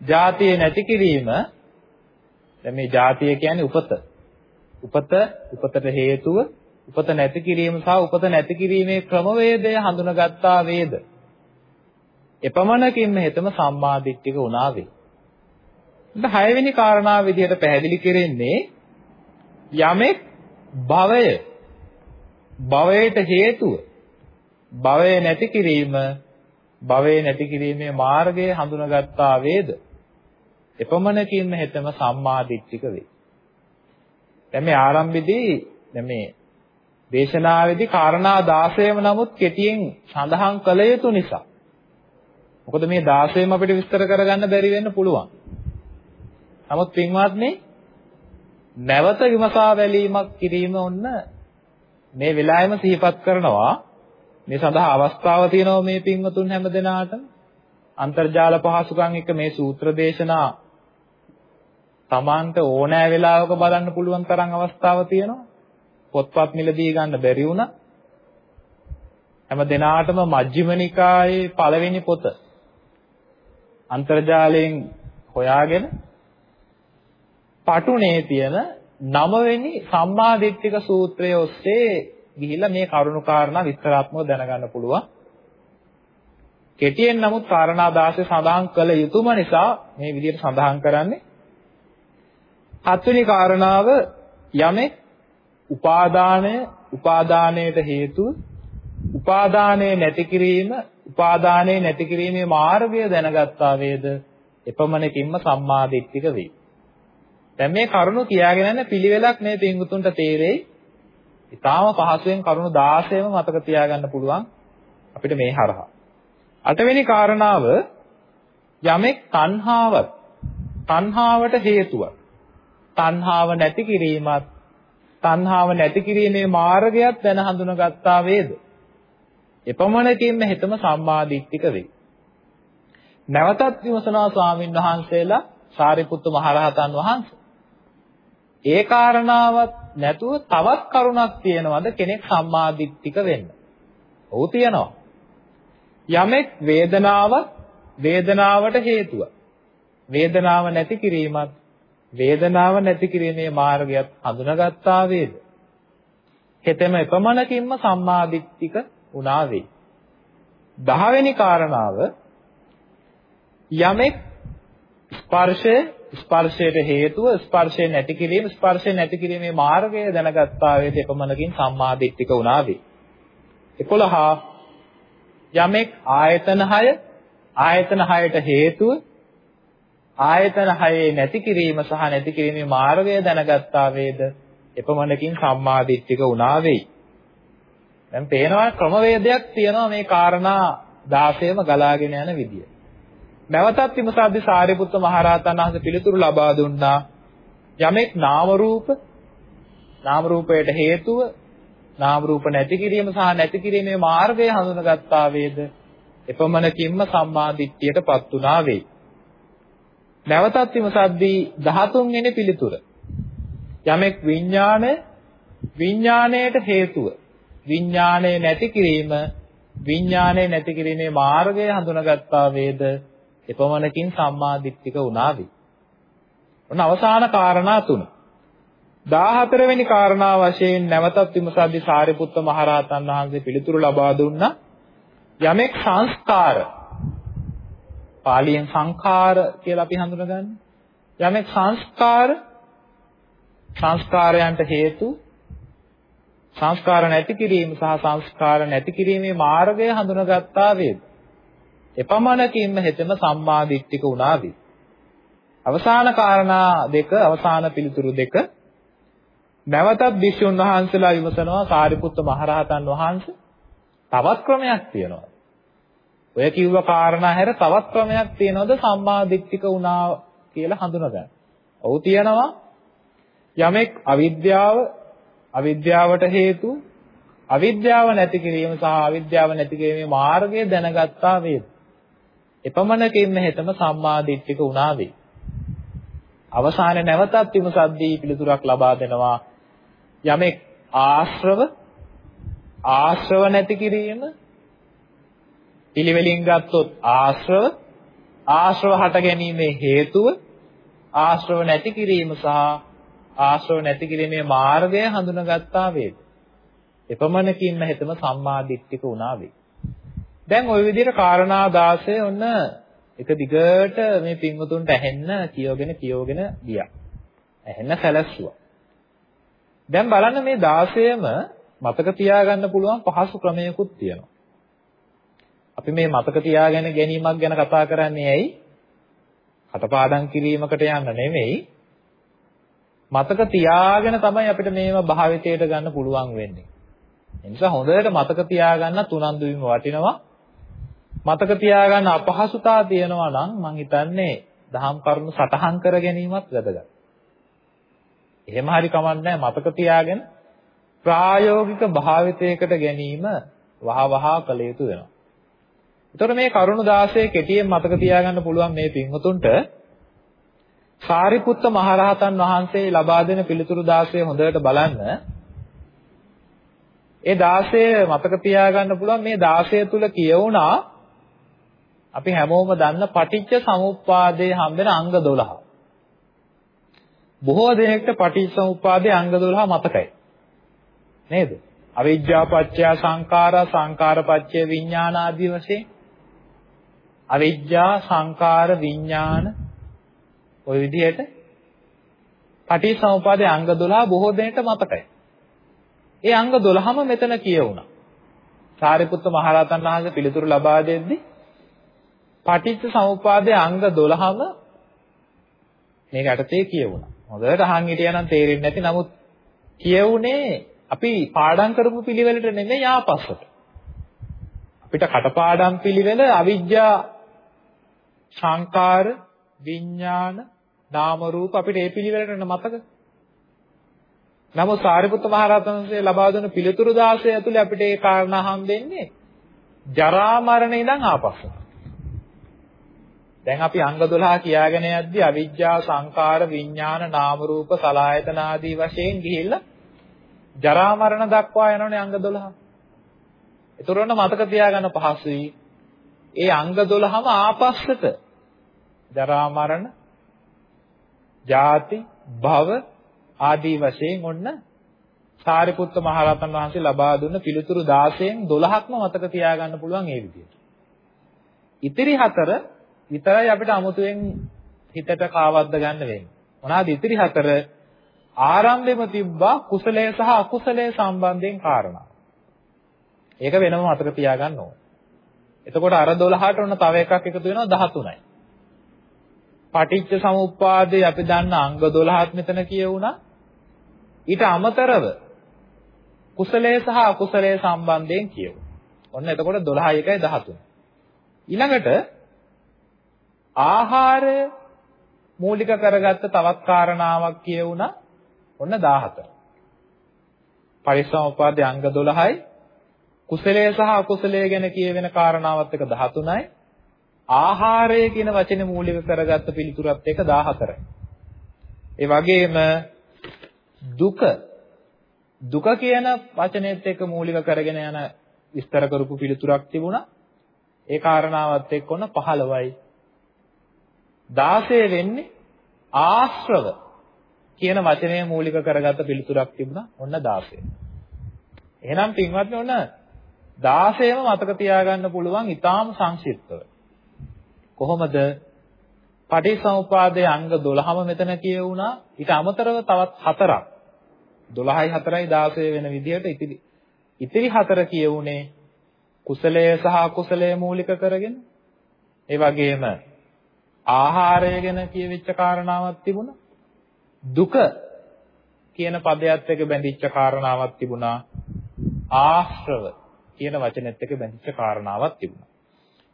ජාතිය නැති කිරීම දැන් මේ ජාතිය කියන්නේ උපත උපත උපතට හේතුව උපත නැති කිරීම සහ උපත නැති කිරීමේ ක්‍රමවේදය හඳුනාගත්තා වේද එපමණකින්ම හෙතම සම්මාදිට්ඨික වුණා වේ. ඉතින් හයවෙනි කාරණාව විදිහට පැහැදිලි කරන්නේ යමෙක් භවය භවයට හේතුව භවය නැති කිරීම භවය නැති කිරීමේ මාර්ගය හඳුනාගත්තා වේද? එපමණකින්ම හෙතම සම්මාදිට්ඨික වේ. දැන් මේ ආරම්භයේදී දැන් මේ දේශනාවේදී කාරණා 16ම නමුත් කෙටියෙන් සඳහන් කළ යුතු නිසා. මොකද මේ 16ම අපිට විස්තර කරගන්න බැරි වෙන්න පුළුවන්. නමුත් පින්වත්නි නැවත විමසා බැලීමක් කිරීම ඔන්න මේ වෙලාවෙම සිහිපත් කරනවා. මේ සඳහා අවස්ථාව තියෙනවා මේ පින්වතුන් හැම දෙනාටම. අන්තර්ජාල පහසුකම් එක මේ සූත්‍ර දේශනා Tamanට ඕනෑ වෙලාවක බලන්න පුළුවන් තරම් අවස්ථාව තියෙනවා. පොත්පත් මිලදී ගන්න බැරි වුණා. හැම දිනාටම මජ්ක්‍ධිම නිකායේ පළවෙනි පොත අන්තර්ජාලයෙන් හොයාගෙන පටුනේ තියෙන නවවෙනි සම්මාදිට්ඨික සූත්‍රය ඔස්සේ ගිහිල්ලා මේ කරුණු කාරණා විස්තරාත්මකව දැනගන්න පුළුවන්. කෙටියෙන් නමුත් කාරණා 16 සඳහන් කළ යුතුම නිසා මේ විදිහට සඳහන් කරන්නේ. හත්වෙනි කාරණාව යමෙක් උපාදානය උපාදානයට හේතුව උපාදානය නැති කිරීම උපාදානය නැති කිරීමේ මාර්ගය දැනගත්තා වේද එපමණකින්ම සම්මාදිට්ඨික වේ. දැන් මේ කරුණු කියාගෙන යන පිළිවෙලක් මේ පින්වුතුන්ට තේරෙයි. ඊටාම පහසුවෙන් කරුණු 16ම මතක තියාගන්න පුළුවන් අපිට මේ හරහා. අටවෙනි කාරණාව යමෙක් තණ්හාවත් තණ්හාවට හේතුවක්. තණ්හාව නැති කිරීමත් තණ්හාව නැති කිරීමේ මාර්ගයක් දැන හඳුනගත්තා වේද? එපමණකින්ම හෙතම සම්මාදිට්ඨික වේ. නැවතත් විමසනවා ස්වාමින් වහන්සේලා සාරිපුත්තු මහරහතන් වහන්සේ ඒ කාරණාවත් නැතුව තවත් කරුණක් තියෙනවද කෙනෙක් සම්මාදිට්ඨික වෙන්න? ඔව් තියෙනවා. යමෙක් වේදනාව වේදනාවට හේතුව. වේදනාව නැති කිරීමත් වේදනාව නැති කිරීමේ මාර්ගයත් හඳුනාගත්තා වේද? හෙතෙම එපමණකින්ම සම්මාදිට්ඨික වුණා වේ. දහවෙනි කාරණාව යමෙක් ස්පර්ශය ස්පර්ශයට හේතුව ස්පර්ශය නැති කිරීම ස්පර්ශය නැති කිරීමේ මාර්ගය දැනගත්තා වේද එපමණකින් සම්මාදිට්ඨික වුණා වේ. 11 යමෙක් ආයතන 6 ආයතන 6ට හේතුව ආයතන 6 නැති කිරීම සහ නැති කිරීමේ මාර්ගය දැනගත්තා වේද එපමණකින් සම්මාදිට්ඨික වුණා වෙයි. දැන් පේනවා ක්‍රමවේදයක් තියෙනවා මේ කාරණා 16ම ගලාගෙන යන විදිය. නැවතත් විමසද්දි සාරිපුත්ත මහරහතන් වහන්සේ පිළිතුරු ලබා දුන්නා යමෙක් නාම රූප නාම රූපයට හේතුව නාම රූප නැති කිරීම සහ නැති කිරීමේ මාර්ගය හඳුනගත්තා වේද එපමණකින්ම සම්මා දිට්ඨියටපත් උනා වෙයි. නැවතත් විමසද්දී 13 වෙනි පිළිතුර. යමෙක් විඥාණය විඥාණයට හේතුව විඥාණය නැති කිරීම විඥාණය නැති කිරීමේ මාර්ගය හඳුනාගත්තා වේද එපමණකින් සම්මා දිට්ඨික වුණාවි. ඔන්න අවසාන කාරණා තුන. 14 වෙනි කාරණා වශයෙන් නැවතත් විමසද්දී සාරිපුත්ත මහරහතන් වහන්සේ පිළිතුරු ලබා දුන්නා යමෙක් සංස්කාර පාලියෙන් සංඛාර කියලා අපි හඳුනගන්නේ. යමෙක් සංස්කාර සංස්කාරයන්ට හේතු සංස්කාර නැති කිරීම සහ සංස්කාර නැති කිරීමේ මාර්ගය හඳුනාගත්තා වේද. එපමණකින්ම හෙතෙම සම්මා දිට්ඨික වුණා වේ. අවසාන කාරණා දෙක අවසාන පිළිතුරු දෙක නැවතත් භික්ෂුන් වහන්සේලා විමසනවා සාරිපුත්ත මහරහතන් වහන්සේ තවත් ක්‍රමයක් තියෙනවා. ඔය කිව්ව කාරණා හැර තවත් ක්‍රමයක් තියෙනවද සම්මා දිට්ඨික වුණා කියලා හඳුනගන්න. ඔව් තියෙනවා. යමෙක් අවිද්‍යාව අවිද්‍යාවට හේතු අවිද්‍යාව නැති කිරීම සහ අවිද්‍යාව නැති කිරීමේ මාර්ගය දැනගත්තා වේද. එපමණකින්ම හෙතම සම්මා දිට්ඨික වුණා වේ. අවසානයේ නැවතත් විමසද්දී පිළිතුරක් ලබා දෙනවා. යමෙක් ආශ්‍රව ආශ්‍රව නැති කිරීම පිළිවෙලින් ගත්තොත් ආශ්‍රව ආශ්‍රව හට ගැනීමේ හේතුව ආශ්‍රව නැති කිරීම සහ ආශ්‍රව නැති කිරීමේ මාර්ගය හඳුනාගත්තා වේද. එපමණකින්ම හිතම සම්මා දිට්ඨික වුණා වේ. දැන් ওই විදිහට කාරණා 16 ඔන්න එක දිගට මේ පින්වතුන්ට ඇහෙන්න කියවගෙන කියවගෙන ගියා. ඇහෙන්න සැලැස්සුවා. දැන් බලන්න මේ 16ම මතක තියාගන්න පුළුවන් පහසු ක්‍රමයකුත් තියෙනවා. අපි මේ මතක තියාගෙන ගැනීමක් ගැන කතා කරන්නේ ඇයි? කටපාඩම් කිරීමකට යන්න නෙමෙයි. මතක තියාගෙන තමයි අපිට මේව භාවිතයට ගන්න පුළුවන් වෙන්නේ. ඒ නිසා හොඳට මතක තියාගන්න තුනන්දු වීම වටිනවා. මතක තියාගන්න අපහසුතාව තියෙනවා නම් මං හිතන්නේ දහම් කරුණු සටහන් කර ගැනීමත් වැදගත්. එහෙම හරි කමක් මතක තියාගෙන ප්‍රායෝගික භාවිතයකට ගැනීම වහ වහ කළ යුතු වෙනවා. එතකොට මේ කරුණු 16 කෙටියෙන් මතක තියාගන්න පුළුවන් මේ පින්වතුන්ට සාරිපුත්ත මහරහතන් වහන්සේ ලබා දෙන පිළිතුරු 16 හොඳට බලන්න. ඒ 16 මතක තියාගන්න පුළුවන් මේ 16 තුල කියවුණා අපි හැමෝම දන්න පටිච්ච සමුප්පාදයේ හම්බෙන අංග 12. බොහෝ දෙනෙක්ට පටිච්ච සමුප්පාදයේ අංග 12 මතකයි. නේද? අවිජ්ජා පත්‍ය සංඛාරා සංඛාර පත්‍ය විඥාන ආදී වශයෙන් අවිජ්ජා සංකාර විඥාන ওই විදිහට පටිච්චසමුපාදයේ අංග 12 බොහෝ දෙනෙක්ට මතකයි. ඒ අංග 12ම මෙතන කියවුණා. සාරිපුත්ත මහරහතන් වහන්සේ පිළිතුරු ලබා දෙද්දී පටිච්චසමුපාදයේ අංග 12ම මේක යටතේ කියවුණා. හොඳට අහන් හිටියනම් තේරෙන්නේ නැති නමුත් කියවුනේ අපි පාඩම් කරපු පිළිවෙලට නෙමෙයි ආපස්සට. අපිට කටපාඩම් පිළිවෙල අවිජ්ජා සංකාර විඥාන නාම රූප අපිට ඒ පිළිවෙලට මතක. නමුත් සාරිපුත්ත මහ රහතන් වහන්සේ ලබා දුන්න පිළිතුරු 16 ඇතුලේ අපිට ඒ කාරණා හම්බෙන්නේ ජරා මරණ ඉඳන් ආපස්සට. දැන් අපි අංග 12 කියාගෙන යද්දී අවිජ්ජා සංකාර විඥාන නාම රූප සලආයතන ආදී වශයෙන් ගිහිල්ලා ජරා මරණ දක්වා යනවනේ අංග 12. ඒතරොන්න මතක තියාගන්න පහසුයි. ඒ අංග 12ම ආපස්සට ජරා මරණ, ජාති, භව ආදී වශයෙන් ඔන්න සාරිපුත්ත මහරහතන් වහන්සේ ලබා දුන්න පිළිතුරු 16න් 12ක්ම මතක තියාගන්න පුළුවන් ඒ විදිහට. ඉතිරි හතර විතරයි අපිට අමුතුවෙන් හිතට කාවද්ද ගන්න වෙන්නේ. මොනවාද ඉතිරි හතර? ආරම්භෙම තිබ්බා කුසලයේ සහ අකුසලයේ සම්බන්ධයෙන් කාරණා. ඒක වෙනම මතක තියාගන්න ඕන. එතකොට අර 12ට ඔන්න තව එකක් එකතු වෙනවා 13යි. පටිච්ච සමුප්පාදේ අපි දන්න අංග 12ත් මෙතන කියවුණා. ඊට අමතරව කුසලයේ සහ අකුසලයේ සම්බන්ධයෙන් කියවුවා. ඔන්න එතකොට 12යි 1යි 13. ඊළඟට ආහාරය මූලික කරගත්ත තවත් කාරණාවක් කියවුණා. ඔන්න 14. පරිසම්පාදයේ අංග 12යි කුසලයේ සහ අකුසලයේ ගැන කියවෙන කාරණාවත් එක 13යි. ආහාරය කියන වචනේ මූලික කරගත්ත පිළිතුරත් එක 14යි. ඒ වගේම දුක දුක කියන වචනේත් එක්ක මූලික කරගෙන යන විස්තර කරපු පිළිතුරක් තිබුණා. ඒ කාරණාවත් එක්ක ඔන්න 15යි. 16 වෙන්නේ ආශ්‍රව කියන වචනය මූලික කරගත්ත පිළිතුරක් තිබුණා. ඔන්න 16. එහෙනම් පින්වත්නි ඔන්න 16ම මතක තියාගන්න පුළුවන් ඊටාම් සංක්ෂිප්තව. කොහොමද? පටිසමුපාදයේ අංග 12ම මෙතන කියවුණා. ඊට අමතරව තවත් හතරක් 12යි 4යි 16 වෙන විදිහට ඉතිරි ඉතිරි හතර කියවුනේ කුසලය සහ අකුසලය මූලික කරගෙන ඒ වගේම ආහාරය ගැන කියවිච්ච කාරණාවක් තිබුණා. දුක කියන පදයට එක බැඳිච්ච කාරණාවක් තිබුණා. ආශ්‍රව කියන වචනෙත් එක බැඳිච්ච කාරණාවක් තිබුණා.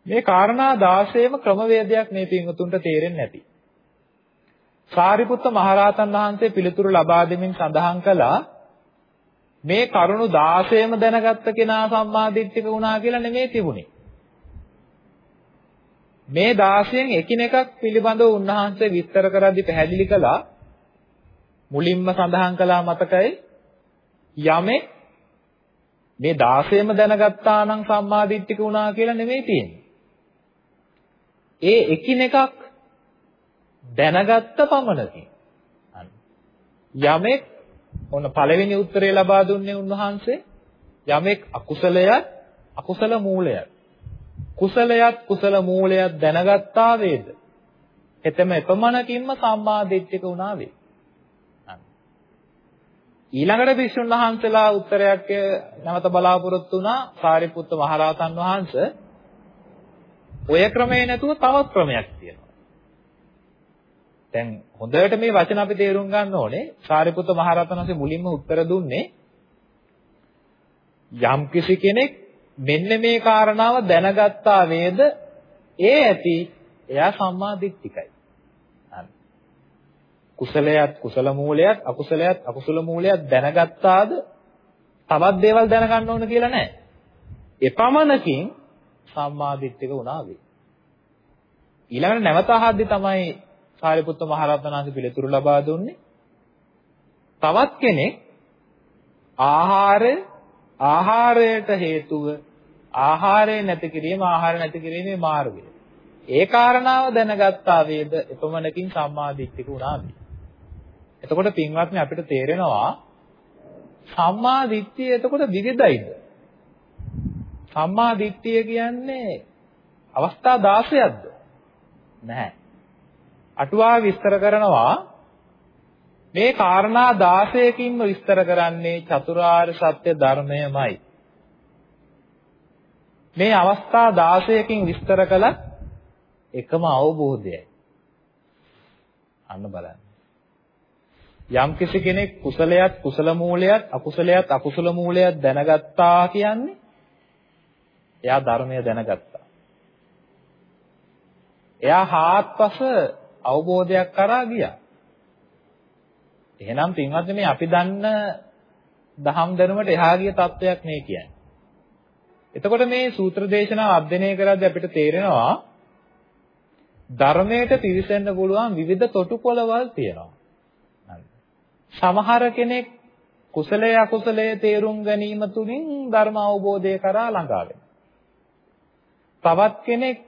මේ කාරණා 16ම ක්‍රමවේදයක් මේ පින්වතුන්ට තේරෙන්නේ නැති. සාරිපුත්ත මහරහතන් වහන්සේ පිළිතුරු ලබා දෙමින් සඳහන් කළා මේ කරුණු 16ම දැනගත්ත කෙනා සම්මාදිට්ඨික වුණා කියලා නෙමෙයි තිබුණේ. මේ 16න් එකිනෙකක් පිළිබඳව උන්වහන්සේ විස්තර කරද්දී පැහැදිලි කළා. මුලින්ම සඳහන් කළා මතකයි. යමෙක් මේ 16ම දැනගත්තා නම් සම්මාදිට්ඨික වුණා කියලා නෙමෙයි තියෙන්නේ. ඒ එකිනෙකක් දැනගත්ත පමණකින් යමෙක් ඔන්න පළවෙනි උත්තරේ ලබා දුන්නේ උන්වහන්සේ. යමෙක් අකුසලයක් අකුසල මූලයක් කුසලයක් කුසල මූලයක් දැනගත්තා වේද? එතෙම එපමණකින්ම සම්මා දිට්ඨික වුණා වේ ඊළඟට භික්ෂුන් වහන්සේලා උත්තරයක් නැවත බලාපොරොත්තු වුණා සාරිපුත්ත මහරහතන් වහන්සේ. ඔය ක්‍රමේ නැතුව තවත් ක්‍රමයක් තියෙනවා. දැන් හොඳට මේ වචන අපි තේරුම් ගන්න ඕනේ. සාරිපුත්ත මහරහතන් වහන්සේ මුලින්ම උත්තර දුන්නේ යම් කිසි කෙනෙක් මෙන්න මේ කාරණාව දැනගත්තා වේද ඒ ඇති එයා සම්මා දිට්ඨිකයි. කුසලයක් කුසල මූලයක් අකුසලයක් අකුසල මූලයක් දැනගත්තාද තවත් දේවල් දැනගන්න ඕන කියලා නැහැ. එපමණකින් සම්මා දිට්ඨික වුණා වේ. ඊළඟට නැවත අහද්දි තමයි සාරිපුත්ත මහරහතන් වහන්සේ පිළිතුරු ලබා දුන්නේ. තවත් කෙනෙක් ආහාරය ආහාරයට හේතුව ආහාරය නැති කිරීම ආහාර නැති කිරීමේ මාර්ගය. ඒ කාරණාව දැනගත්තා වේද එපමණකින් සම්මාදිට්ඨික වුණා වේ. එතකොට පින්වත්නි අපිට තේරෙනවා සම්මා දිට්ඨිය එතකොට විවිධයිද? සම්මා දිට්ඨිය කියන්නේ අවස්ථා 16ක්ද? නැහැ. අටුවා විස්තර කරනවා මේ කාරණා 16කින්ම විස්තර කරන්නේ චතුරාර්ය සත්‍ය ධර්මයමයි. මේ අවස්ථා 16කින් විස්තර කළ එකම අවබෝධයයි. අන්න බලන්න. යම් කිසි කෙනෙක් කුසලයක් කුසල මූලයක් අකුසලයක් අකුසල මූලයක් දැනගත්තා කියන්නේ එයා ධර්මය දැනගත්තා. එයා හාත්පස අවබෝධයක් කරා ගියා. එහෙනම් පින්වත්නි මේ අපි දන්න දහම් දැනුමට එහා ගිය තත්වයක් මේ කියන්නේ. එතකොට මේ සූත්‍ර දේශනාව අධ්‍යයනය කරද්දී අපිට තේරෙනවා ධර්මයට පිවිසෙන්න පුළුවන් විවිධ තොටුපළවල් තියෙනවා. සමහර කෙනෙක් කුසලයේ අකුසලයේ තේරුම් ගැනීම තුලින් ධර්ම අවබෝධය කරා ළඟා තවත් කෙනෙක්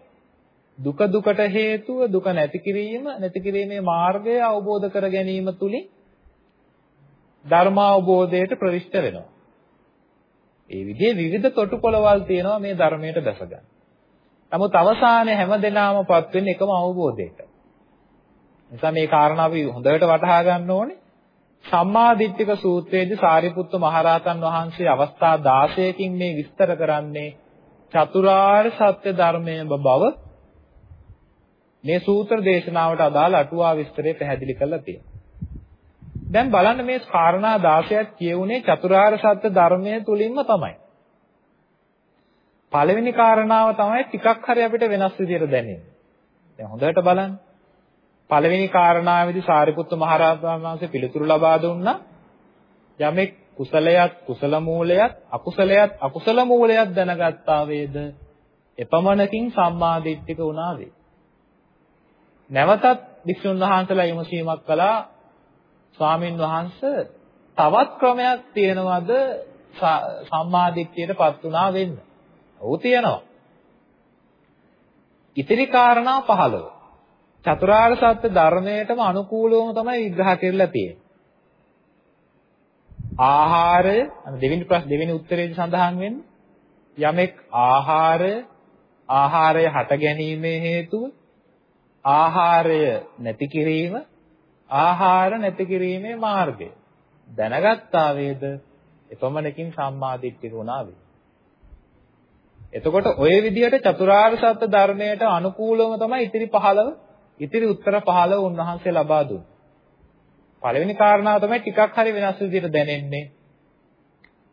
දුක දුකට හේතුව දුක නැති කිරීම නැති කිරීමේ මාර්ගය අවබෝධ කර ගැනීම තුලින් ධර්ම අවබෝධයට ප්‍රවිෂ්ඨ වෙනවා. ඒ විදිහේ විවිධ තොටුපළවල් තියෙනවා මේ ධර්මයට දැසගන්න. නමුත් අවසානයේ හැමදෙනාමපත් වෙන්නේ එකම අවබෝධයකට. නිසා මේ කාරණා අපි හොඳට වටහා ගන්න ඕනේ. සම්මා දිට්ඨික සූත්‍රයේදී සාරිපුත්ත මහරහතන් වහන්සේ අවස්ථා 16කින් මේ විස්තර කරන්නේ චතුරාර්ය සත්‍ය ධර්මයේ බව මේ සූත්‍ර දේශනාවට අදාළ අටුවා විස්තරය පැහැදිලි කරලා තියෙනවා. දැන් බලන්න මේ කාරණා 16ක් කියුනේ චතුරාර්ය සත්‍ය ධර්මයේ තුලින්ම තමයි. පළවෙනි කාරණාව තමයි ටිකක් හරි අපිට වෙනස් විදිහට දැනෙන්නේ. දැන් හොඳට බලන්න. පළවෙනි කාරණාවේදී සාරිපුත්ත මහරහතන් වහන්සේ පිළිතුරු ලබා දුන්නා යමෙක් කුසලයක් කුසල මූලයක් අකුසලයක් අකුසල මූලයක් දැනගත්තා වේද එපමණකින් සම්මා දිට්ඨික වුණා වේ. නැවතත් වික්ෂුන් වහන්සේලා විමසීමක් කළා ස්වාමින් වහන්සේ තවත් ක්‍රමයක් තියෙනවද සම්මා දිට්ඨියටපත් වුණා වෙන්න? ඔව් තියෙනවා. ඉතිරි කාරණා 15. චතුරාර්ය සත්‍ය ධර්මයටම අනුකූලවම තමයි විග්‍රහ කරලා තියෙන්නේ. ආහාරය දෙවෙනි ප්‍රශ්න දෙවෙනි උත්තරේදී සඳහන් වෙන්නේ යමෙක් ආහාරය ආහාරය හට ගැනීමේ හේතුව ආහාරය නැති කිරීම ආහාර නැති කිරීමේ මාර්ගය දැනගත්තා වේද එපමණකින් සම්මාදිට්ඨික වුණා වේ එතකොට ඔය විදිහට චතුරාර්ය සත්‍ය ධර්මයට අනුකූලවම තමයි ඉතිරි 15 ඉතිරි උත්තර 15 උන්වහන්සේ ලබා දුන්නේ. පළවෙනි කාරණාව තමයි ටිකක් හරි වෙනස් විදිහට දැනෙන්නේ.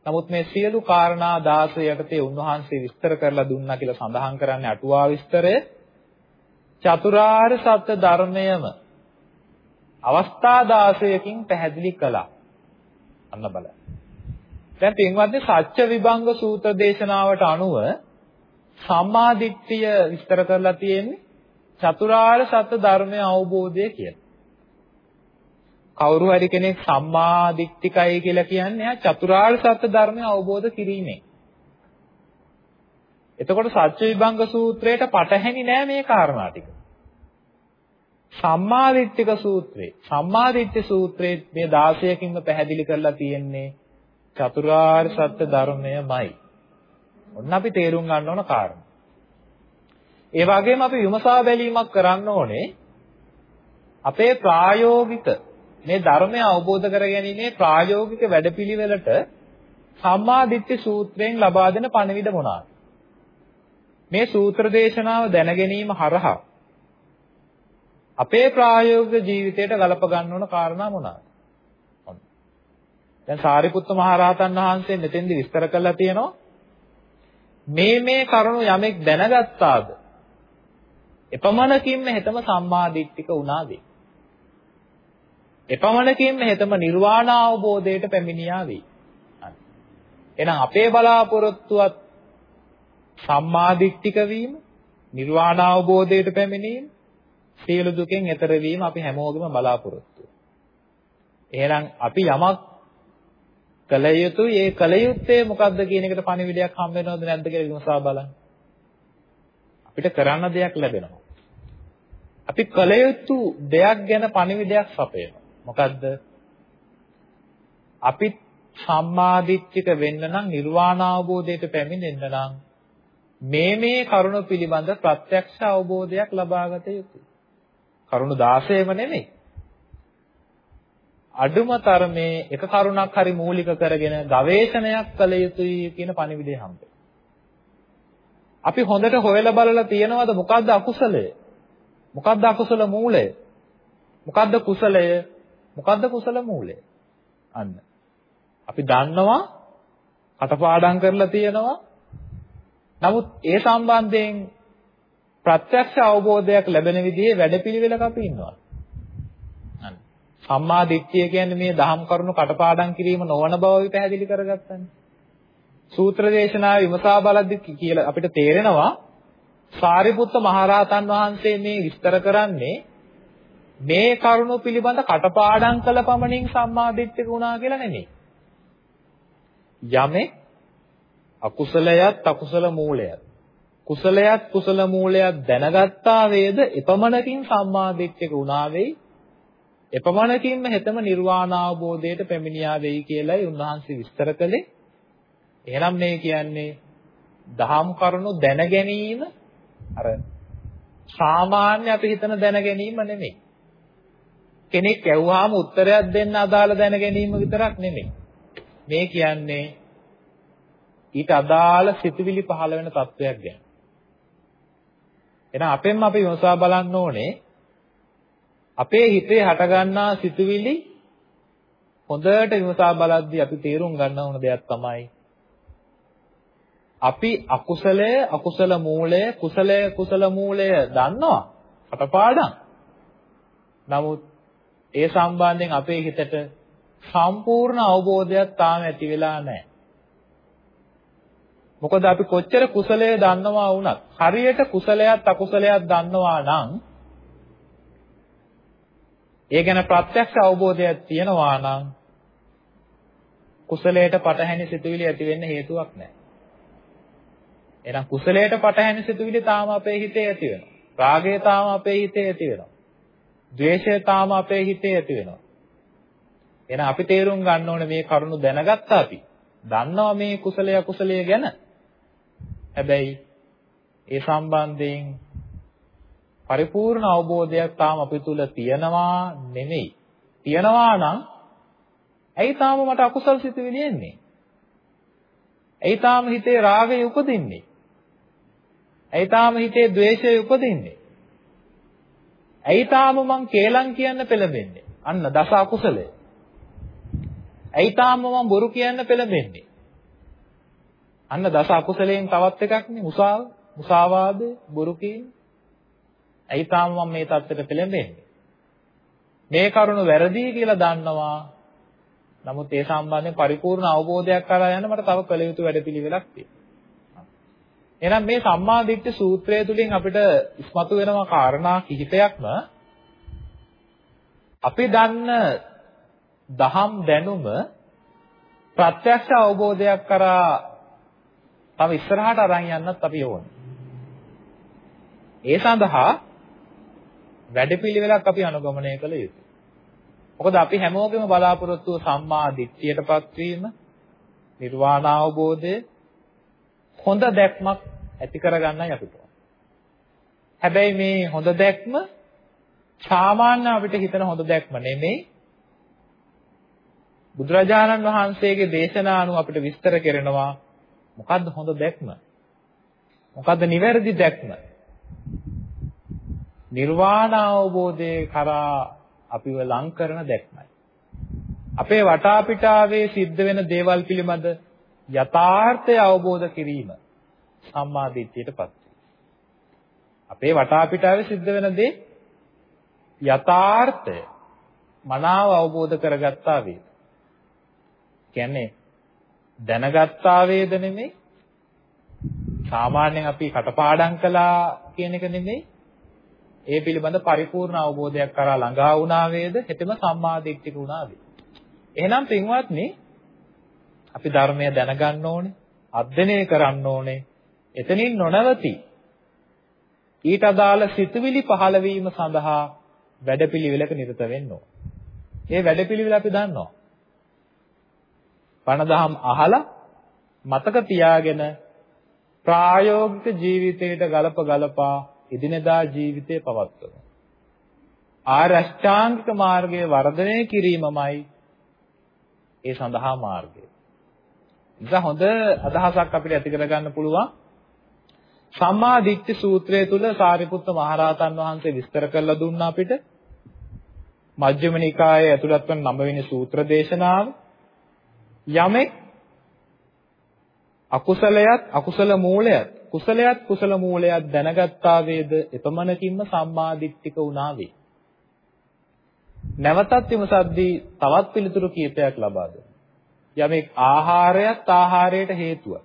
නමුත් මේ සියලු කාරණා 16 යටතේ උන්වහන්සේ විස්තර කරලා දුන්නා කියලා සඳහන් කරන්නේ අටුවා විස්තරය චතුරාර්ය සත්‍ය ධර්මයම අවස්ථා 16කින් පැහැදිලි කළා. අන්න බලන්න. දැන් පින්වත්නි සත්‍ය විභංග සූත්‍ර දේශනාවට අනුව සම්මා දිට්ඨිය විස්තර කරලා තියෙන්නේ චතුරාර්ය සත්‍ය ධර්මය අවබෝධය කියලා. කවුරු හරි කෙනෙක් සම්මා දිට්ඨිකයි කියලා කියන්නේ එයා චතුරාර්ය සත්‍ය ධර්මය අවබෝධ කිරීමෙන්. එතකොට සත්‍ය විභංග සූත්‍රයට පටහැනි නෑ මේ කාරණා ටික. සම්මා දිට්ඨික සූත්‍රේ සම්මා දිට්ඨි සූත්‍රයේ මේ 16කින්ම පැහැදිලි කරලා තියෙන්නේ චතුරාර්ය සත්‍ය ධර්මයමයි. ඔන්න අපි තේරුම් ගන්න ඕන කාරණා. ඒ වගේම අපි විමසා බැලීමක් කරන්න ඕනේ අපේ ප්‍රායෝගික මේ ධර්මය අවබෝධ කරගැනීමේ ප්‍රායෝගික වැඩපිළිවෙලට සම්මා දිට්ඨි සූත්‍රයෙන් ලබා දෙන පණිවිඩ මොනවාද? මේ සූත්‍ර දේශනාව දැන ගැනීම හරහා අපේ ප්‍රායෝගික ජීවිතයට ගලප ගන්න ඕන කාරණා මොනවාද? දැන් සාරිපුත්ත මහරහතන් වහන්සේ මෙතෙන්දි විස්තර කරලා තියෙනවා මේ මේ කරුණු යමෙක් දැනගත්තාද එපමණකින්ම හෙතම සම්මාදිට්ඨික වුණා වේ. එපමණකින්ම හෙතම නිර්වාණ අවබෝධයට පැමිණියා වේ. එහෙනම් අපේ බලාපොරොත්තුවත් සම්මාදිට්ඨික වීම, නිර්වාණ අවබෝධයට පැමිණීම, සියලු දුකෙන් එතර වීම අපි හැමෝගෙම බලාපොරොත්තු. එහෙනම් අපි යමක් කළ යුතුයි ඒ කළ යුත්තේ මොකක්ද කියන එකට පණිවිඩයක් හම්බ වෙනවද නැද්ද කියලා විමසා බලන්න. අපිට කරන්න දෙයක් ලැබෙනවා. අපි කළ යුතු දෙයක් ගැන පණිවිඩයක් සපයනවා. මොකද්ද? අපි සම්මාදිට්ඨික වෙන්න නම් නිර්වාණ අවබෝධයට පැමිණෙන්න නම් මේ මේ කරුණ පිළිබඳ ප්‍රත්‍යක්ෂ අවබෝධයක් ලබා ගත යුතුයි. කරුණ 16ම නෙමෙයි. අඩුම තරමේ එක කරුණක් හරි මූලික කරගෙන ගවේෂණයක් කළ යුතුයි කියන පණිවිඩය හම්බෙයි. අපි හොඳට හොයලා බලලා තියෙනවද මොකද්ද අකුසලය? මොකද්ද අකුසල මූලය? මොකද්ද කුසලය? මොකද්ද කුසල මූලය? අන්න. අපි දන්නවා කටපාඩම් කරලා තියෙනවා. නමුත් ඒ සම්බන්ධයෙන් ප්‍රත්‍යක්ෂ අවබෝධයක් ලැබෙන විදිහේ වැඩපිළිවෙලක අපි ඉන්නවා. සම්මා දිට්ඨිය කියන්නේ මේ දහම් කරුණු කටපාඩම් කිරීම නොවන බව අපි පැහැදිලි කරගත්තනේ. සූත්‍ර දේශනාවේ විමසා බලද්දි කියලා අපිට තේරෙනවා සාරිපුත්ත මහරහතන් වහන්සේ මේ විස්තර කරන්නේ මේ කරුණු පිළිබඳ කටපාඩම් කළ පමණින් සම්මාදිට්ඨික වුණා කියලා නෙමෙයි. යමෙක් අකුසලයත් අකුසල මූලයත් කුසලයත් කුසල මූලයත් දැනගත්තා වේද එපමණකින් සම්මාදිට්ඨික වුණා වෙයි. එපමණකින්ම හෙතම නිර්වාණ අවබෝධයට පැමිණියා වෙයි කියලායි උන්වහන්සේ විස්තර කළේ. එහෙනම් මේ කියන්නේ දහම් කරුණු දැන ගැනීම අර සාමාන්‍ය අපි හිතන දැන ගැනීම නෙමෙයි. කෙනෙක් ඇහුවාම උත්තරයක් දෙන්න අදාළ දැන ගැනීම විතරක් නෙමෙයි. මේ කියන්නේ ඊට අදාළ සිතුවිලි පහළ වෙන තත්වයක් ගැන. එහෙනම් අපෙන්ම අපි විමසා බලන්න ඕනේ අපේ හිතේ හටගන්නා සිතුවිලි හොඳට විමසා බලද්දී අපි තේරුම් ගන්න ඕන දෙයක් තමයි අපි අකුසලය අකුසල මූලය කුසලය කුසල මූලය දන්නවා අටපාඩම්. නමුත් ඒ සම්බන්ධයෙන් අපේ හිතට සම්පූර්ණ අවබෝධයක් තාම ඇති වෙලා නැහැ. මොකද අපි කොච්චර කුසලයේ දන්නවා වුණත් හරියට කුසලයක් අකුසලයක් දන්නවා නම් ඒ ගැන ප්‍රත්‍යක්ෂ අවබෝධයක් තියෙනවා නම් කුසලයට පටහැනි සිතුවිලි ඇති වෙන්න හේතුවක් නැහැ. එහෙනම් කුසලයට පටහැනි සිතුවිලි තාම අපේ හිතේ ඇති වෙනවා. රාගය තාම අපේ හිතේ ඇති වෙනවා. ද්වේෂය තාම අපේ හිතේ ඇති වෙනවා. එහෙනම් අපි තේරුම් ගන්න ඕනේ මේ කරුණු දැනගත්තා අපි. දන්නවා මේ කුසලය අකුසලය ගැන. හැබැයි ඒ සම්බන්ධයෙන් පරිපූර්ණ අවබෝධයක් තාම අපි තුල තියනවා නෙමෙයි. තියනවා නම් ඇයි තාම මට අකුසල් සිතුවිලි එන්නේ? ඇයි තාම හිතේ රාගය උපදින්නේ? ඇයි තාම හිතේ ද්වේෂය උපදින්නේ? ඇයි තාම මං කේලම් කියන්න පෙළඹෙන්නේ? අන්න දස අකුසලය. ඇයි තාම මම බොරු කියන්න පෙළඹෙන්නේ? අන්න දස අකුසලයෙන් තවත් එකක් නේ මුසාව, මුසාවාදය, බොරු කීම. ඇයි තාම මම මේ தත්තට පෙළඹෙන්නේ? මේ කරුණ වැරදි කියලා දන්නවා. නමුත් ඒ සම්බන්ධයෙන් පරිපූර්ණ අවබෝධයක් කරා යන්න මට තව කළ යුතු වැඩපිළිවෙලක් තියෙනවා. එහෙනම් මේ සම්මා දිට්ඨි සූත්‍රය තුලින් අපිට ඉස්මතු වෙනවා කාරණා කිහිපයක්ම අපි දන්න දහම් දැනුම ප්‍රත්‍යක්ෂ අවබෝධයක් කරා තව ඉස්සරහට අරන් යන්නත් අපි ඕන. ඒ සඳහා වැඩපිළිවෙලක් අපි අනුගමනය කළ යුතුයි. මොකද අපි හැමෝගෙම බලාපොරොත්තුව සම්මා දිට්ඨියටපත් වීම, නිර්වාණ අවබෝධය හොඳ දැක්මක් ඇති කරගන්නයි අපිට. හැබැයි මේ හොඳ දැක්ම සාමාන්‍ය අපිට හිතන හොඳ දැක්ම නෙමෙයි බුදුරජාණන් වහන්සේගේ දේශනා අනුව අපිට විස්තර කරනවා මොකද්ද හොඳ දැක්ම? මොකද්ද නිවැරදි දැක්ම? නිර්වාණ අවබෝධයේ කරා අපිව ලං කරන දැක්මයි. අපේ වටාපිටාවේ සිද්ධ වෙන දේවල් පිළිබඳ යථාර්ථය අවබෝධ කිරීම සම්මා දිට්ඨියටපත් අපේ වටාපිටාවේ සිද්ධ වෙන දේ යථාර්ථය මනාව අවබෝධ කරගත්තා වේද. කියන්නේ දැනගත්තා වේද නෙමෙයි. සාමාන්‍යයෙන් අපි කටපාඩම් කළා කියන එක නෙමෙයි. ඒ පිළිබඳ පරිපූර්ණ අවබෝධයක් කරා ළඟා වුණා වේද? හෙතෙම සම්මාදිට්ඨික වුණා වේද? එහෙනම් පින්වත්නි අපි ධර්මය දැනගන්න ඕනේ අධ්‍යයනය කරන්න ඕනේ. එතනින් නොනවති. ඊට අදාළ සිතුවිලි පහළ වීම සඳහා වැඩපිළිවෙලක නිරත වෙන්න ඕන. මේ වැඩපිළිවෙල අපි දන්නවා. බණ දහම් අහලා මතක තියාගෙන ප්‍රායෝගික ජීවිතයට ගලප ගලපා එදිනදා ජීවිතේ පවත්වන. ආර්ය අෂ්ටාංගික මාර්ගයේ වර්ධනය කිරීමමයි ඒ සඳහා මාර්ගය. නිසා හොඳ අදහසක් අපිට ඇති කරගන්න පුළුවන්. සම්මා දිට්ඨි සූත්‍රය තුල සාරිපුත්ත මහරහතන් වහන්සේ විස්තර කරලා දුන්නා අපිට. මජ්ක්‍ධිම නිකායේ ඇතුළත් වන 9 වෙනි සූත්‍ර දේශනාව. යමෙක් අකුසලයක් අකුසල මූලයක් කුසලයක් කුසල මූලයක් දැනගත්තා වේද එපමණකින්ම සම්මාදිට්ඨික වුණා වේ. නැවතත් විමසද්දී තවත් පිළිතුරු කීපයක් ලබා දෙනවා. යමෙක් ආහාරයත් ආහාරයට හේතුවක්.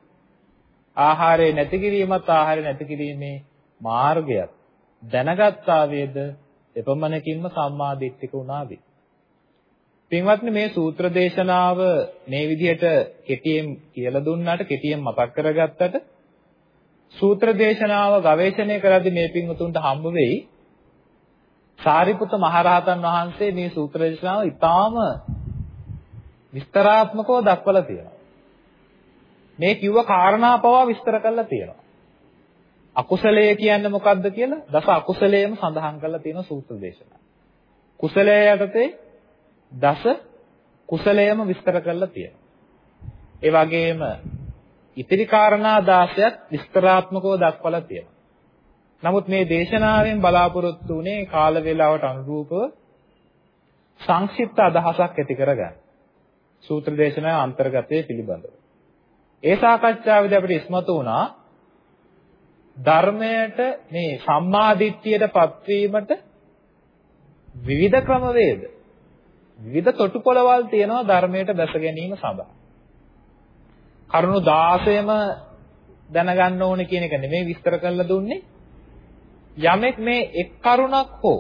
ආහාරය නැති කිරීමත් ආහාරය නැති කිරීමේ මාර්ගයක් දැනගත්තා වේද එපමණකින්ම සම්මාදිට්ඨික වුණා වේ. පින්වත්නි මේ සූත්‍ර දේශනාව මේ විදිහට කෙටියෙන් කියලා දුන්නාට කෙටියෙන් මතක් කරගත්තට සූත්‍ර දේශනාව ගවේෂණය කරද්දී මේ පින්වතුන්ට හම්බ වෙයි සාරිපුත මහරහතන් වහන්සේ මේ සූත්‍ර දේශනාව ඉතාම විස්තරාත්මකව දක්වලා තියෙනවා. මේ කිව්ව කාරණා පවා විස්තර කරලා තියෙනවා. අකුසලය කියන්නේ මොකක්ද කියලා දස අකුසලයේම සඳහන් කරලා තියෙන සූත්‍ර දේශනාව. කුසලයේ යටතේ දස කුසලයේම විස්තර කරලා තියෙනවා. ඒ වගේම ඉතිරි කාරණා 16ක් විස්තරාත්මකව දක්වලා තියෙනවා. නමුත් මේ දේශනාවෙන් බලාපොරොත්තු වුණේ කාල වේලාවට අනුරූපව සංක්ෂිප්ත අදහසක් ඇති කරගන්න. සූත්‍ර දේශනාවේ අන්තර්ගතයේ පිළිබඳව. ඒ සාකච්ඡාවේදී අපිට ඉස්මතු වුණා ධර්මයට මේ සම්මාදිට්ඨියට පත්වීමට විවිධ ක්‍රමවේද විවිධ තොටුපළවල් තියෙනවා ධර්මයට දැස ගැනීම සඳහා. කරුණු 16ම දැනගන්න ඕනේ කියන එක නෙමෙයි විස්තර කරලා දුන්නේ. යමෙක් මේ එක් කරුණක් හෝ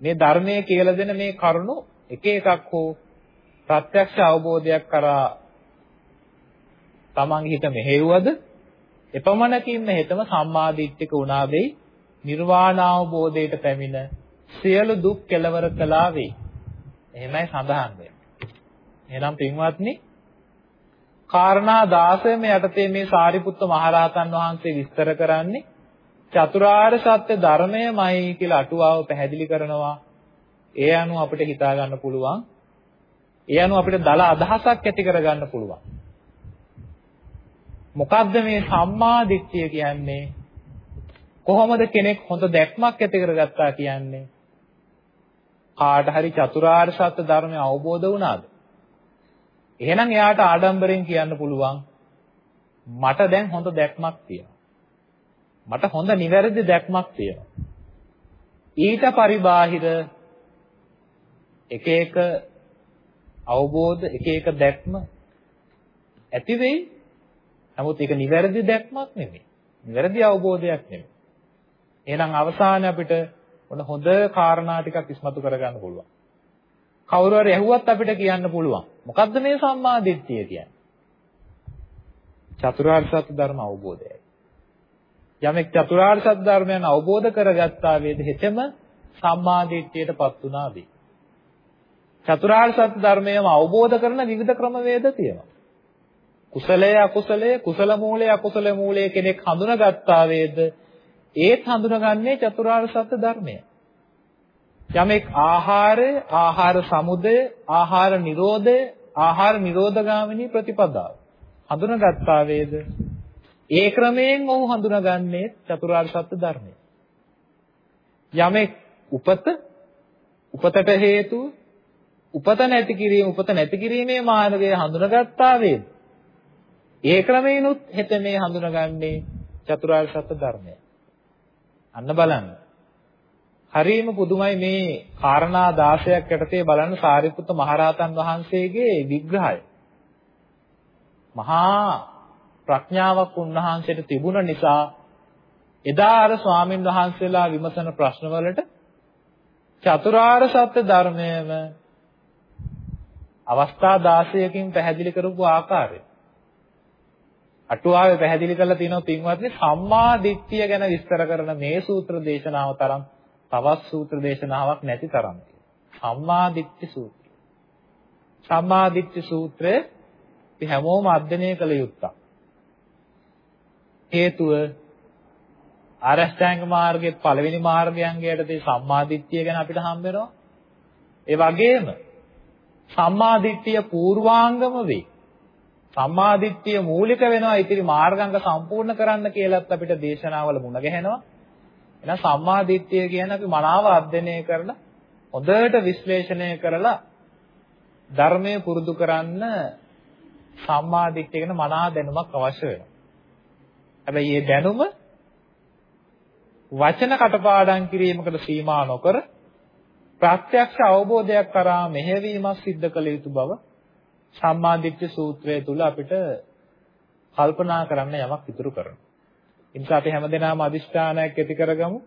මේ ධර්මයේ කියලා දෙන මේ කරුණු එක එකක් හෝ ප්‍රත්‍යක්ෂ අවබෝධයක් කරා තමන්ගේ හිත මෙහෙයුවද එපමණකින්ම හෙතම සම්මාදිට්ඨික වුණා වෙයි නිර්වාණ අවබෝධයට පැමිණ සියලු දුක් කෙලවර කළා වෙයි. එහෙමයි සඳහන් වෙන්නේ. එහෙනම් පින්වත්නි කාරණා 16 යටතේ මේ සාරිපුත්ත මහරහතන් වහන්සේ විස්තර කරන්නේ චතුරාර්ය සත්‍ය ධර්මයමයි කියලා අටුවාව පැහැදිලි කරනවා. ඒ අනුව අපිට හිතා ගන්න පුළුවන්. ඒ අනුව අපිට දල අදහසක් ඇති කරගන්න පුළුවන්. මොකද්ද මේ සම්මා දිට්ඨිය කියන්නේ? කොහොමද කෙනෙක් හොඳ දැක්මක් ඇති කරගත්තා කියන්නේ? කාට හරි චතුරාර්ය සත්‍ය ධර්මය අවබෝධ වුණාද? එහෙනම් එයාට ආඩම්බරෙන් කියන්න පුළුවන් මට දැන් හොඳ දැක්මක් තියෙනවා. මට හොඳ නිවැරදි දැක්මක් තියෙනවා. ඊට පරිබාහිර එක එක අවබෝධ එක එක දැක්ම ඇති වෙයි. නමුත් ඒක නිවැරදි දැක්මක් නෙමෙයි. නිවැරදි අවබෝධයක් නෙමෙයි. එහෙනම් අවසානයේ අපිට ඔන්න හොඳ කාරණා ටිකක් ඉස්මතු කරගන්න පුළුවන්. කවුරු හරි ඇහුවත් අපිට කියන්න පුළුවන්. මොකද්ද මේ සම්මා දිට්ඨිය කියන්නේ? චතුරාර්ය සත්‍ය ධර්ම අවබෝධයයි. යමෙක් චතුරාර්ය සත්‍ය ධර්මයන් අවබෝධ කරගත්තා වේද හෙතෙම සම්මා දිට්ඨියටපත් වුණා වේ. චතුරාර්ය සත්‍ය ධර්මයම අවබෝධ කරන විවිධ ක්‍රමවේද තියෙනවා. කුසලයේ අකුසලයේ කුසල මූලයේ අකුසල මූලයේ කෙනෙක් හඳුනාගත්තා වේද ඒත් හඳුනගන්නේ චතුරාර්ය සත්‍ය ධර්මය. යමෙක් ආහාරය, ආහාර සමුදය, ආහාර නිරෝධය, ආහාර නිරෝධගාමිනී ප්‍රතිපදාව හඳුනගත්තා වේද ඒ ක්‍රමයෙන් ඔහු හඳුනගන්නේ චතුරාර්ය සත්‍ය ධර්මය. යමෙක් උපත උපතට හේතුව උපත නැති කිරීම උපත නැති කිරීමේ මාර්ගය හඳුනගත්තා වේද ඒ ක්‍රමයෙන්ුත් හෙත මේ හඳුනගන්නේ චතුරාර්ය සත්‍ය ධර්මය. අන්න බලන්න. හරීම පුදුමයි මේ කාරණා 16ක් යටතේ බලන්න සාරිපුත්ත මහරහතන් වහන්සේගේ විග්‍රහය. මහා ප්‍රඥාවක් උන්වහන්සේට තිබුණ නිසා එදා අර ස්වාමින් වහන්සේලා විමසන ප්‍රශ්නවලට චතුරාර්ය සත්‍ය ධර්මයම අවස්ථා 16කින් පැහැදිලි කරපු ආකාරය. අටුවාවේ පැහැදිලි කරලා තියෙනවා පින්වත්නි සම්මා දිට්ඨිය ගැන විස්තර කරන මේ සූත්‍ර දේශනාව තරම් තවත් සූත්‍ර දේශනාවක් නැති තරම්. සම්මා දිට්ඨි සූත්‍රය. සම්මා දිට්ඨි සූත්‍රය අපි හැමෝම අධ්‍යයනය කළ යුත්තක්. හේතුව ආරෂ්ඨාංග මාර්ගයේ පළවෙනි මාර්ගයන්ගේ යටතේ සම්මා දිට්ඨිය ගැන අපිට හම්බ වෙනවා. ඒ වගේම සම්මා දිට්ඨිය පූර්වාංගම වේ. සම්මාදිට්ඨිය මූලික වෙනවා ඉතිරි මාර්ගංග සම්පූර්ණ කරන්න කියලාත් අපිට දේශනාවල මුණ ගැහෙනවා. එහෙනම් සම්මාදිට්ඨිය කියන්නේ අපි මනාව අධ්‍යයනය කරලා හොඳට විශ්ලේෂණය කරලා ධර්මයේ පුරුදු කරන්න සම්මාදිට්ඨිය ගැන මනා දැනුමක් අවශ්‍ය වෙනවා. හැබැයි මේ දැනුම වචන කටපාඩම් කිරීමකට සීමා නොකර ප්‍රත්‍යක්ෂ අවබෝධයක් කරා මෙහෙවීමක් සිද්ධ කළ යුතු බව සම්මාදිට්ඨි සූත්‍රය තුල අපිට කල්පනා කරන්න යමක් ඉතුරු කරනවා. ඒ නිසා අපි හැමදෙනාම අදිෂ්ඨානයක් ඇති කරගමු.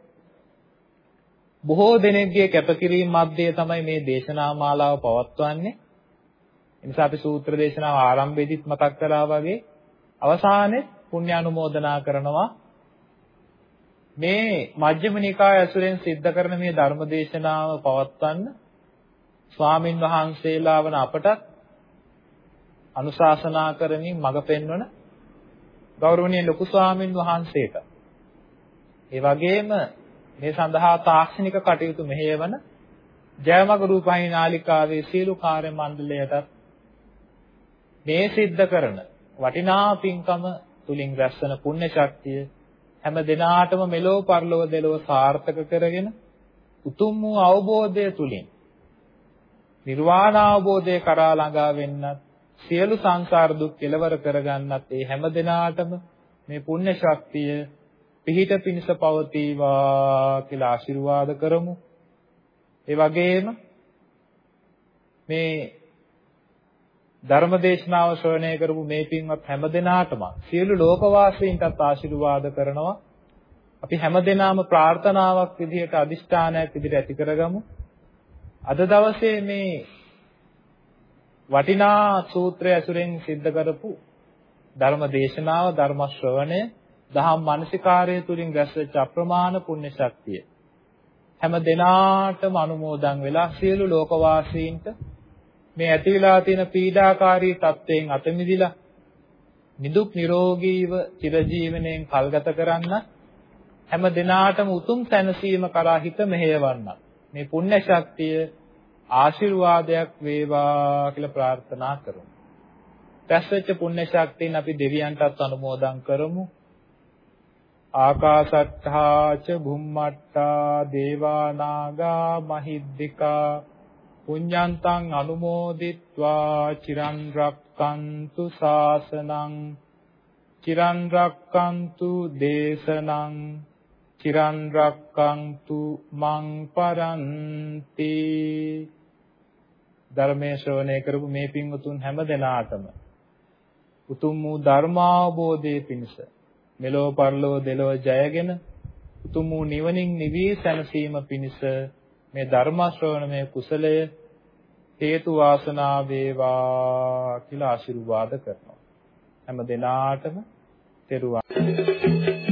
බොහෝ දෙනෙක්ගේ කැපකිරීම මැද්දේ තමයි මේ දේශනා මාලාව පවත්වන්නේ. ඒ නිසා අපි සූත්‍ර දේශනාව ආරම්භයේදීත් මතක් කළා වගේ අවසානයේ පුණ්‍ය අනුමෝදනා කරනවා මේ මජ්ක්‍ධිම නිකාය ඇසුරෙන් සිද්ධ කරන මේ ධර්ම දේශනාව පවත්වන්න ස්වාමින් වහන්සේලා වන අපටත් අනුශාසනා කරමින් මඟ පෙන්වන ගෞරවනීය ලොකු ස්වාමින් වහන්සේට. ඒ වගේම මේ සඳහා තාක්ෂණික කටයුතු මෙහෙයවන ජයමග රූපහිනී නාලිකාවේ සීල කාර්ය මණ්ඩලයටත් මේ සිද්ධ කරන වටිනා පින්කම තුලින් රැස්වන පුණ්‍ය ශක්තිය හැම දිනාටම මෙලෝ පරලෝ දෙලෝ සාර්ථක කරගෙන උතුම් වූ අවබෝධය තුලින් නිර්වාණ අවබෝධය කරා ළඟා වෙන්නත් සියලු සංසාර දුක් කෙලවර කරගන්නත් ඒ හැම දිනාටම මේ පුණ්‍ය ශක්තිය පිහිට පිණිස පවතිවා කියලා ආශිර්වාද කරමු. ඒ වගේම මේ ධර්මදේශනාව ශ්‍රවණය කරපු මේ පින්වත් හැම දිනාටම සියලු ලෝකවාසීන්ටත් ආශිර්වාද කරනවා. අපි හැම දිනාම ප්‍රාර්ථනාවක් විදිහට අදිෂ්ඨානයක් විදිහට ඇති කරගමු. අද දවසේ මේ වටිනා සූත්‍රය ඇසුරෙන් සිද්ධ කරපු ධර්ම දේශනාව ධර්ම ශ්‍රවණය දහම් මානසිකාරය තුලින් රැස්වෙච්ච අප්‍රමාණ පුණ්‍ය ශක්තිය. හැම දිනාටම අනුමෝදන් වෙලා සියලු ලෝකවාසීන්ට මේ ඇතිවලා තියෙන පීඩාකාරී තත්ත්වයෙන් අත මිදිලා නිදුක් නිරෝගීව චිරජීවනයෙන් කල්ගත කරන්න හැම දිනාටම උතුම් සැනසීම කරා හිත මෙහෙයවන්න. මේ පුණ්‍ය ශක්තිය ආශිර්වාදයක් වේවා කියලා ප්‍රාර්ථනා කරමු. රැස්වෙච්ච පුණ්‍ය ශක්තියෙන් අපි දෙවියන්ටත් අනුමෝදන් කරමු. ආකාසත්තා ච භුම්මත්තා දේවා නාග මහිද්దికා පුඤ්ඤන්තං අනුමෝදිත්වා චිරන් රක්කන්තු ශාසනං චිරන් රක්කන්තු දේශනං චිරන් රක්කන්තු මං පරන්ති ධර්මයේ ශ්‍රවණය කරපු මේ පින්වතුන් හැම දෙනාටම උතුම් වූ ධර්මාවබෝධයේ පිණිස මෙලෝ පරලෝ දෙලෝ ජයගෙන උතුම් වූ නිවනින් නිවී සැනසීම පිණිස මේ ධර්ම ශ්‍රවණමය කුසලය හේතු වාසනා වේවා කියලා ආශිර්වාද කරනවා. හැම දිනාටම තෙරුවන්